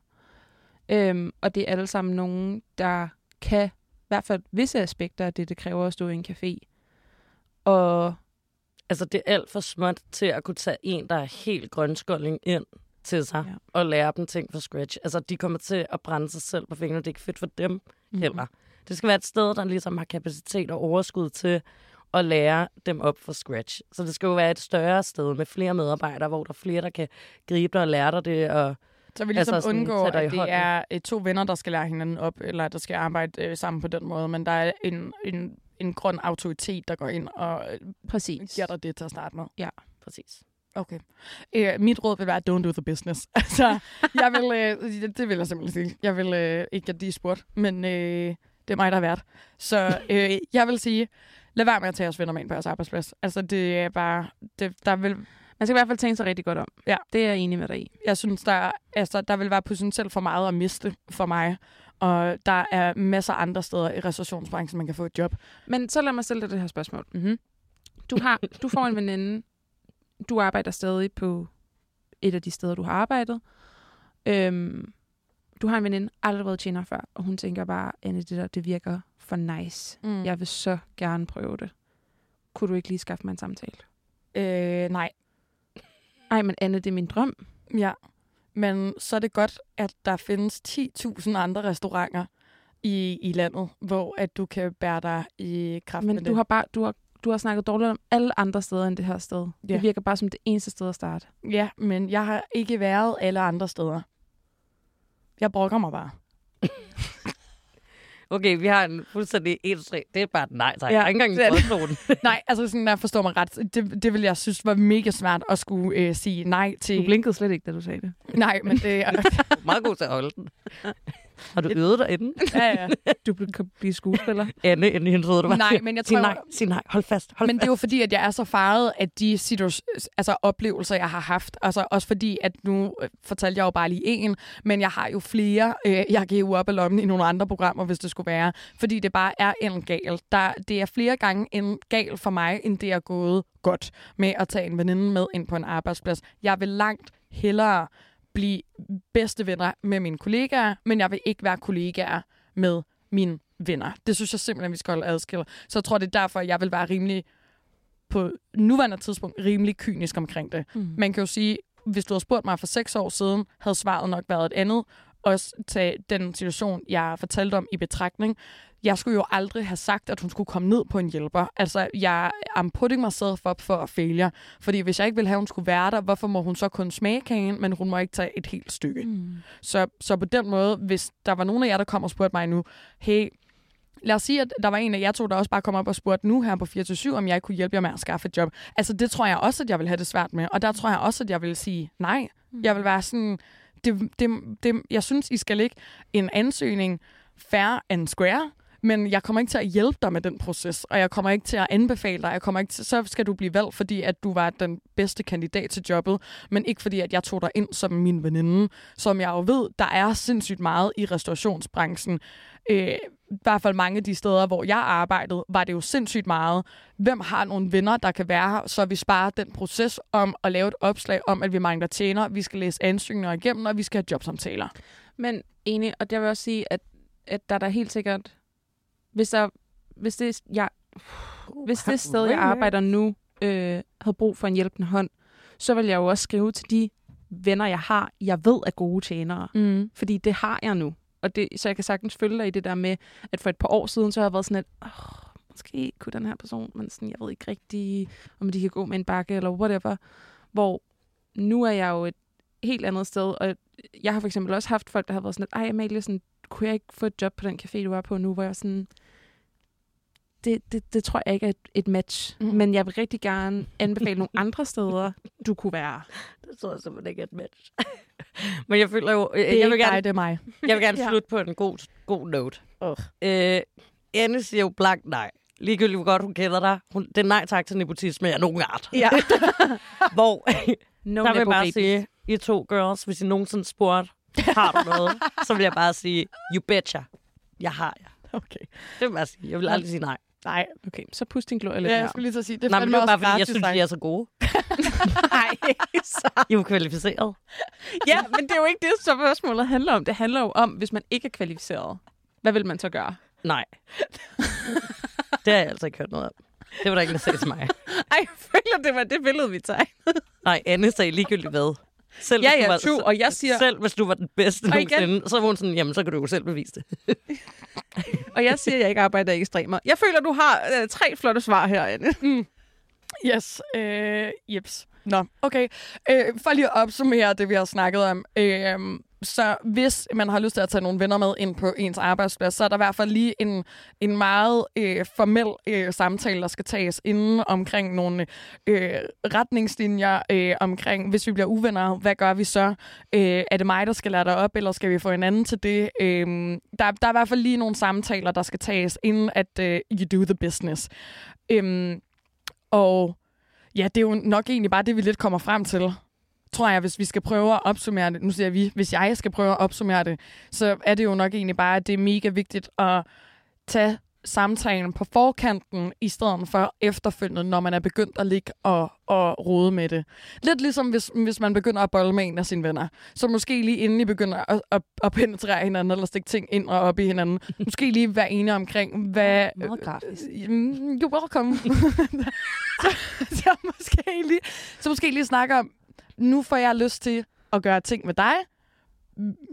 Øhm, og det er alle sammen nogen, der kan i hvert fald visse aspekter af det, det kræver at stå i en café. Og altså, det er alt for småt til at kunne tage en, der er helt grønskolding ind til sig Ja. og lære dem ting fra scratch. Altså, de kommer til at brænde sig selv på fingrene. Det er ikke fedt for dem Mhm. heller. Det skal være et sted, der ligesom har kapacitet og overskud til at lære dem op fra scratch. Så det skal jo være et større sted med flere medarbejdere, hvor der er flere, der kan gribe dig og lære dig det. Og Så vi ligesom Altså altså sådan, undgår, at det er øh, to venner, der skal lære hinanden op, eller der skal arbejde øh, sammen på den måde, men der er en, en, en grøn autoritet, der går ind og øh, præcis. giver dig det til at starte med. præcis. Okay. Øh, mit råd vil være, don't do the business. Altså, jeg vil, øh, det, det vil jeg simpelthen sige. Jeg vil øh, ikke, at de er spurgt, men øh, det er mig, der er vært. Så øh, jeg vil sige, lad være med at tage os venner med ind på jeres arbejdsplads. Altså, det er bare, det, der vil, Man skal i hvert fald tænke sig rigtig godt om. Ja. Det er jeg enig med dig i. jeg synes, der, altså, der vil være potentielt for meget at miste for mig. Og der er masser af andre steder i restaurationsbranchen, man kan få et job. Men så lad mig stille dig det her spørgsmål. Mm-hmm. Du, har, du får en veninde, du arbejder stadig på et af de steder, du har arbejdet. Øhm, du har en veninde, aldrig været tjener før, og hun tænker bare, Anne, det der, det virker for nice. Mm. Jeg vil så gerne prøve det. Kunne du ikke lige skaffe mig en samtale? Øh, nej, Ej, men Anne, det er min drøm. Ja, men så er det godt, at der findes 10.000 andre restauranter i, i landet, hvor at du kan bære dig i kraft med Men det. du har bare du har, du har snakket dårligt om alle andre steder end det her sted. Ja. Det virker bare som det eneste sted at starte. Ja, men jeg har ikke været alle andre steder. Jeg brokker mig bare. Okay, vi har en fuldstændig en tre. Det er bare et nej, tak. Ja, jeg har ikke engang er den. Nej, altså sådan, jeg forstår mig ret. Det, det vil jeg synes var mega svært at skulle øh, sige nej til. Du blinkede slet ikke, da du sagde det. Nej, men det er... Meget god til at holde den. Har du øvet dig inden? ja, ja. Du kan blive skuespiller. Anne, inden troede, du var. Nej, men jeg Sig tror... nej, sig nej. Hold fast, hold Men det fast. er jo fordi, at jeg er så faret af de situ- altså oplevelser, jeg har haft. Altså også fordi, at nu øh, fortalte jeg jo bare lige en, men jeg har jo flere, øh, jeg kan jo op af lommen i nogle andre programmer, hvis det skulle være. Fordi det bare er en gal. Der, det er flere gange en gal for mig, end det er gået godt med at tage en veninde med ind på en arbejdsplads. Jeg vil langt hellere blive bedste venner med mine kollegaer, men jeg vil ikke være kollegaer med mine venner. Det synes jeg simpelthen, vi skal holde adskilt. Så jeg tror, det er derfor, jeg vil være rimelig på nuværende tidspunkt rimelig kynisk omkring det. Mm. Man kan jo sige, hvis du havde spurgt mig for seks år siden, havde svaret nok været et andet. Også tage den situation, jeg fortalte om i betragtning. Jeg skulle jo aldrig have sagt, at hun skulle komme ned på en hjælper. Altså, jeg I'm putting myself up for failure. Fordi hvis jeg ikke ville have, at hun skulle være der, hvorfor må hun så kun smage kagen, men hun må ikke tage et helt stykke. Mm. Så, så på den måde, hvis der var nogen af jer, der kom og spurgte mig nu, hey, lad os sige, at der var en af jer to, der også bare kom op og spurgte nu her på 24 om jeg kunne hjælpe jer med at skaffe et job. Altså det tror jeg også, at jeg vil have det svært med. Og der tror jeg også, at jeg vil sige nej. Jeg vil være sådan, det, det, det, jeg synes, I skal lægge en ansøgning fair and square, men jeg kommer ikke til at hjælpe dig med den proces, og jeg kommer ikke til at anbefale dig. Jeg kommer ikke til, så skal du blive valgt, fordi at du var den bedste kandidat til jobbet, men ikke fordi, at jeg tog dig ind som min veninde, som jeg jo ved, der er sindssygt meget i restaurationsbranchen. Øh, I hvert fald mange af de steder, hvor jeg arbejdede, var det jo sindssygt meget. Hvem har nogle venner, der kan være her, så vi sparer den proces om at lave et opslag om, at vi mangler tjener, vi skal læse ansøgninger igennem, og vi skal have jobsamtaler. Men enig, og det vil også sige, at, at der er der helt sikkert, hvis, der, hvis, det, jeg, hvis det sted, jeg arbejder nu, øh, havde brug for en hjælpende hånd, så vil jeg jo også skrive til de venner, jeg har, jeg ved er gode tjenere. Mm. Fordi det har jeg nu. Og det, så jeg kan sagtens følge dig i det der med, at for et par år siden, så har jeg været sådan oh, måske kunne den her person, men sådan, jeg ved ikke rigtig, om de kan gå med en bakke eller whatever. Hvor nu er jeg jo et helt andet sted, og jeg har for eksempel også haft folk, der har været sådan lidt, ej Amalie, sådan, kunne jeg ikke få et job på den café, du var på nu, hvor jeg sådan, det, det, det tror jeg ikke er et, et match. Mm. Men jeg vil rigtig gerne anbefale nogle andre steder, du kunne være. Det tror jeg simpelthen ikke er et match. Men jeg føler jo... Det er jeg vil gerne, dig, det er mig. jeg vil gerne Ja. slutte på en god, god note. Ugh. Øh, Anne siger jo blankt nej. Ligegyldigt hvor godt hun kender dig. Hun, det er nej tak til nepotisme af nogen art. Ja. Hvor No der vil jeg bare sige, I to girls, hvis I nogensinde spurgte, har du noget? så vil jeg bare sige, you betcha. Jeg har jer. Okay. Det vil jeg sige. Jeg vil aldrig sige nej. Nej, Okay, så pust din glorie lidt ja, mere. jeg skulle lige at sige, det er Nej, men det er bare, fordi jeg synes, sagt. de er så gode. Nej, så. I er jo kvalificeret. Ja, men det er jo ikke det, som spørgsmålet handler om. Det handler jo om, hvis man ikke er kvalificeret. Hvad vil man så gøre? Nej. det har jeg altså ikke hørt noget om. Det var der ikke, der sagde til mig. Ej, jeg føler, det var det billede, vi tager. Nej, Anne sagde ligegyldigt hvad. Selv Ja, hvis du ja, var, true. Og jeg siger, Selv hvis du var den bedste Og igen- nogensinde, så var hun sådan, jamen så kan du jo selv bevise det. og jeg siger, at jeg ikke arbejder i ekstremer. Jeg føler, du har øh, tre flotte svar her, Anne. Yes, øh, jeps. Nå, okay. Øh, for lige at opsummere det, vi har snakket om. Øh, så hvis man har lyst til at tage nogle venner med ind på ens arbejdsplads, så er der i hvert fald lige en, en meget øh, formel øh, samtale, der skal tages inden omkring nogle øh, retningslinjer, øh, omkring hvis vi bliver uvenner, hvad gør vi så? Øh, er det mig, der skal lære dig op, eller skal vi få en anden til det? Øh, der, der er i hvert fald lige nogle samtaler, der skal tages, inden at øh, you do the business. Øh, og ja, det er jo nok egentlig bare det, vi lidt kommer frem til tror jeg, hvis vi skal prøve at opsummere det, nu siger vi, hvis jeg skal prøve at opsummere det, så er det jo nok egentlig bare, at det er mega vigtigt at tage samtalen på forkanten, i stedet for efterfølgende, når man er begyndt at ligge og, og rode med det. Lidt ligesom hvis, hvis man begynder at bolle med en af sine venner. Så måske lige inden I begynder at, at, at penetrere hinanden, eller stikke ting ind og op i hinanden. Måske lige være enige omkring, hvad... Meget grafisk. Mm, You're welcome. så, så, måske lige, så måske lige snakke om, nu får jeg lyst til at gøre ting med dig.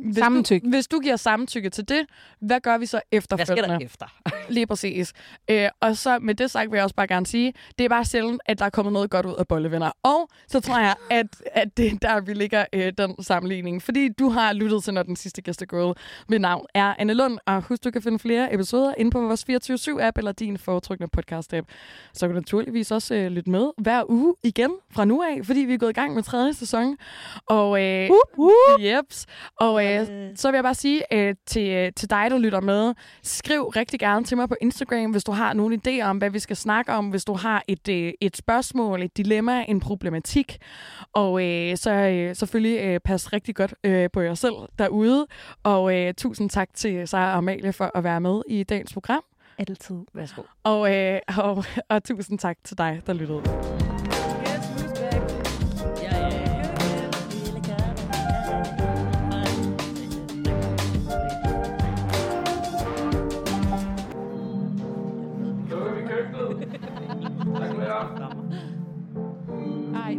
Hvis Samtykke. Du, hvis du giver samtykke til det, hvad gør vi så Hvad skal efterfølgende? der efter? Lige præcis. Øh, og så med det sagt vil jeg også bare gerne sige, det er bare sjældent, at der er kommet noget godt ud af bollevenner. Og så tror jeg, at, at det er der, vi ligger øh, den sammenligning. Fordi du har lyttet til, når den sidste gæste girl med navn er Anne Lund. Og husk, du kan finde flere episoder inde på vores 24-7-app eller din foretrukne podcast-app. Så kan du naturligvis også øh, lytte med hver uge igen fra nu af, fordi vi er gået i gang med tredje sæson. Og, øh, Uh, uh. Jeps. Og øh, så vil jeg bare sige øh, til, øh, til dig, der lytter med, skriv rigtig gerne til mig på Instagram, hvis du har nogle idéer om, hvad vi skal snakke om, hvis du har et, øh, et spørgsmål, et dilemma, en problematik. Og øh, så øh, selvfølgelig øh, pas rigtig godt øh, på jer selv derude. Og øh, tusind tak til Sara og Amalie for at være med i dagens program. Altid. Værsgo. Og, øh, og, og tusind tak til dig, der lyttede.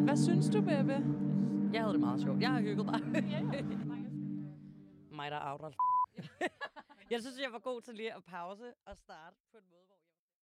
Hvad synes du, Bebe? Jeg havde det meget sjovt. Jeg har hygget mig. mig, der outer. jeg synes, jeg var god til lige at pause og starte på en måde,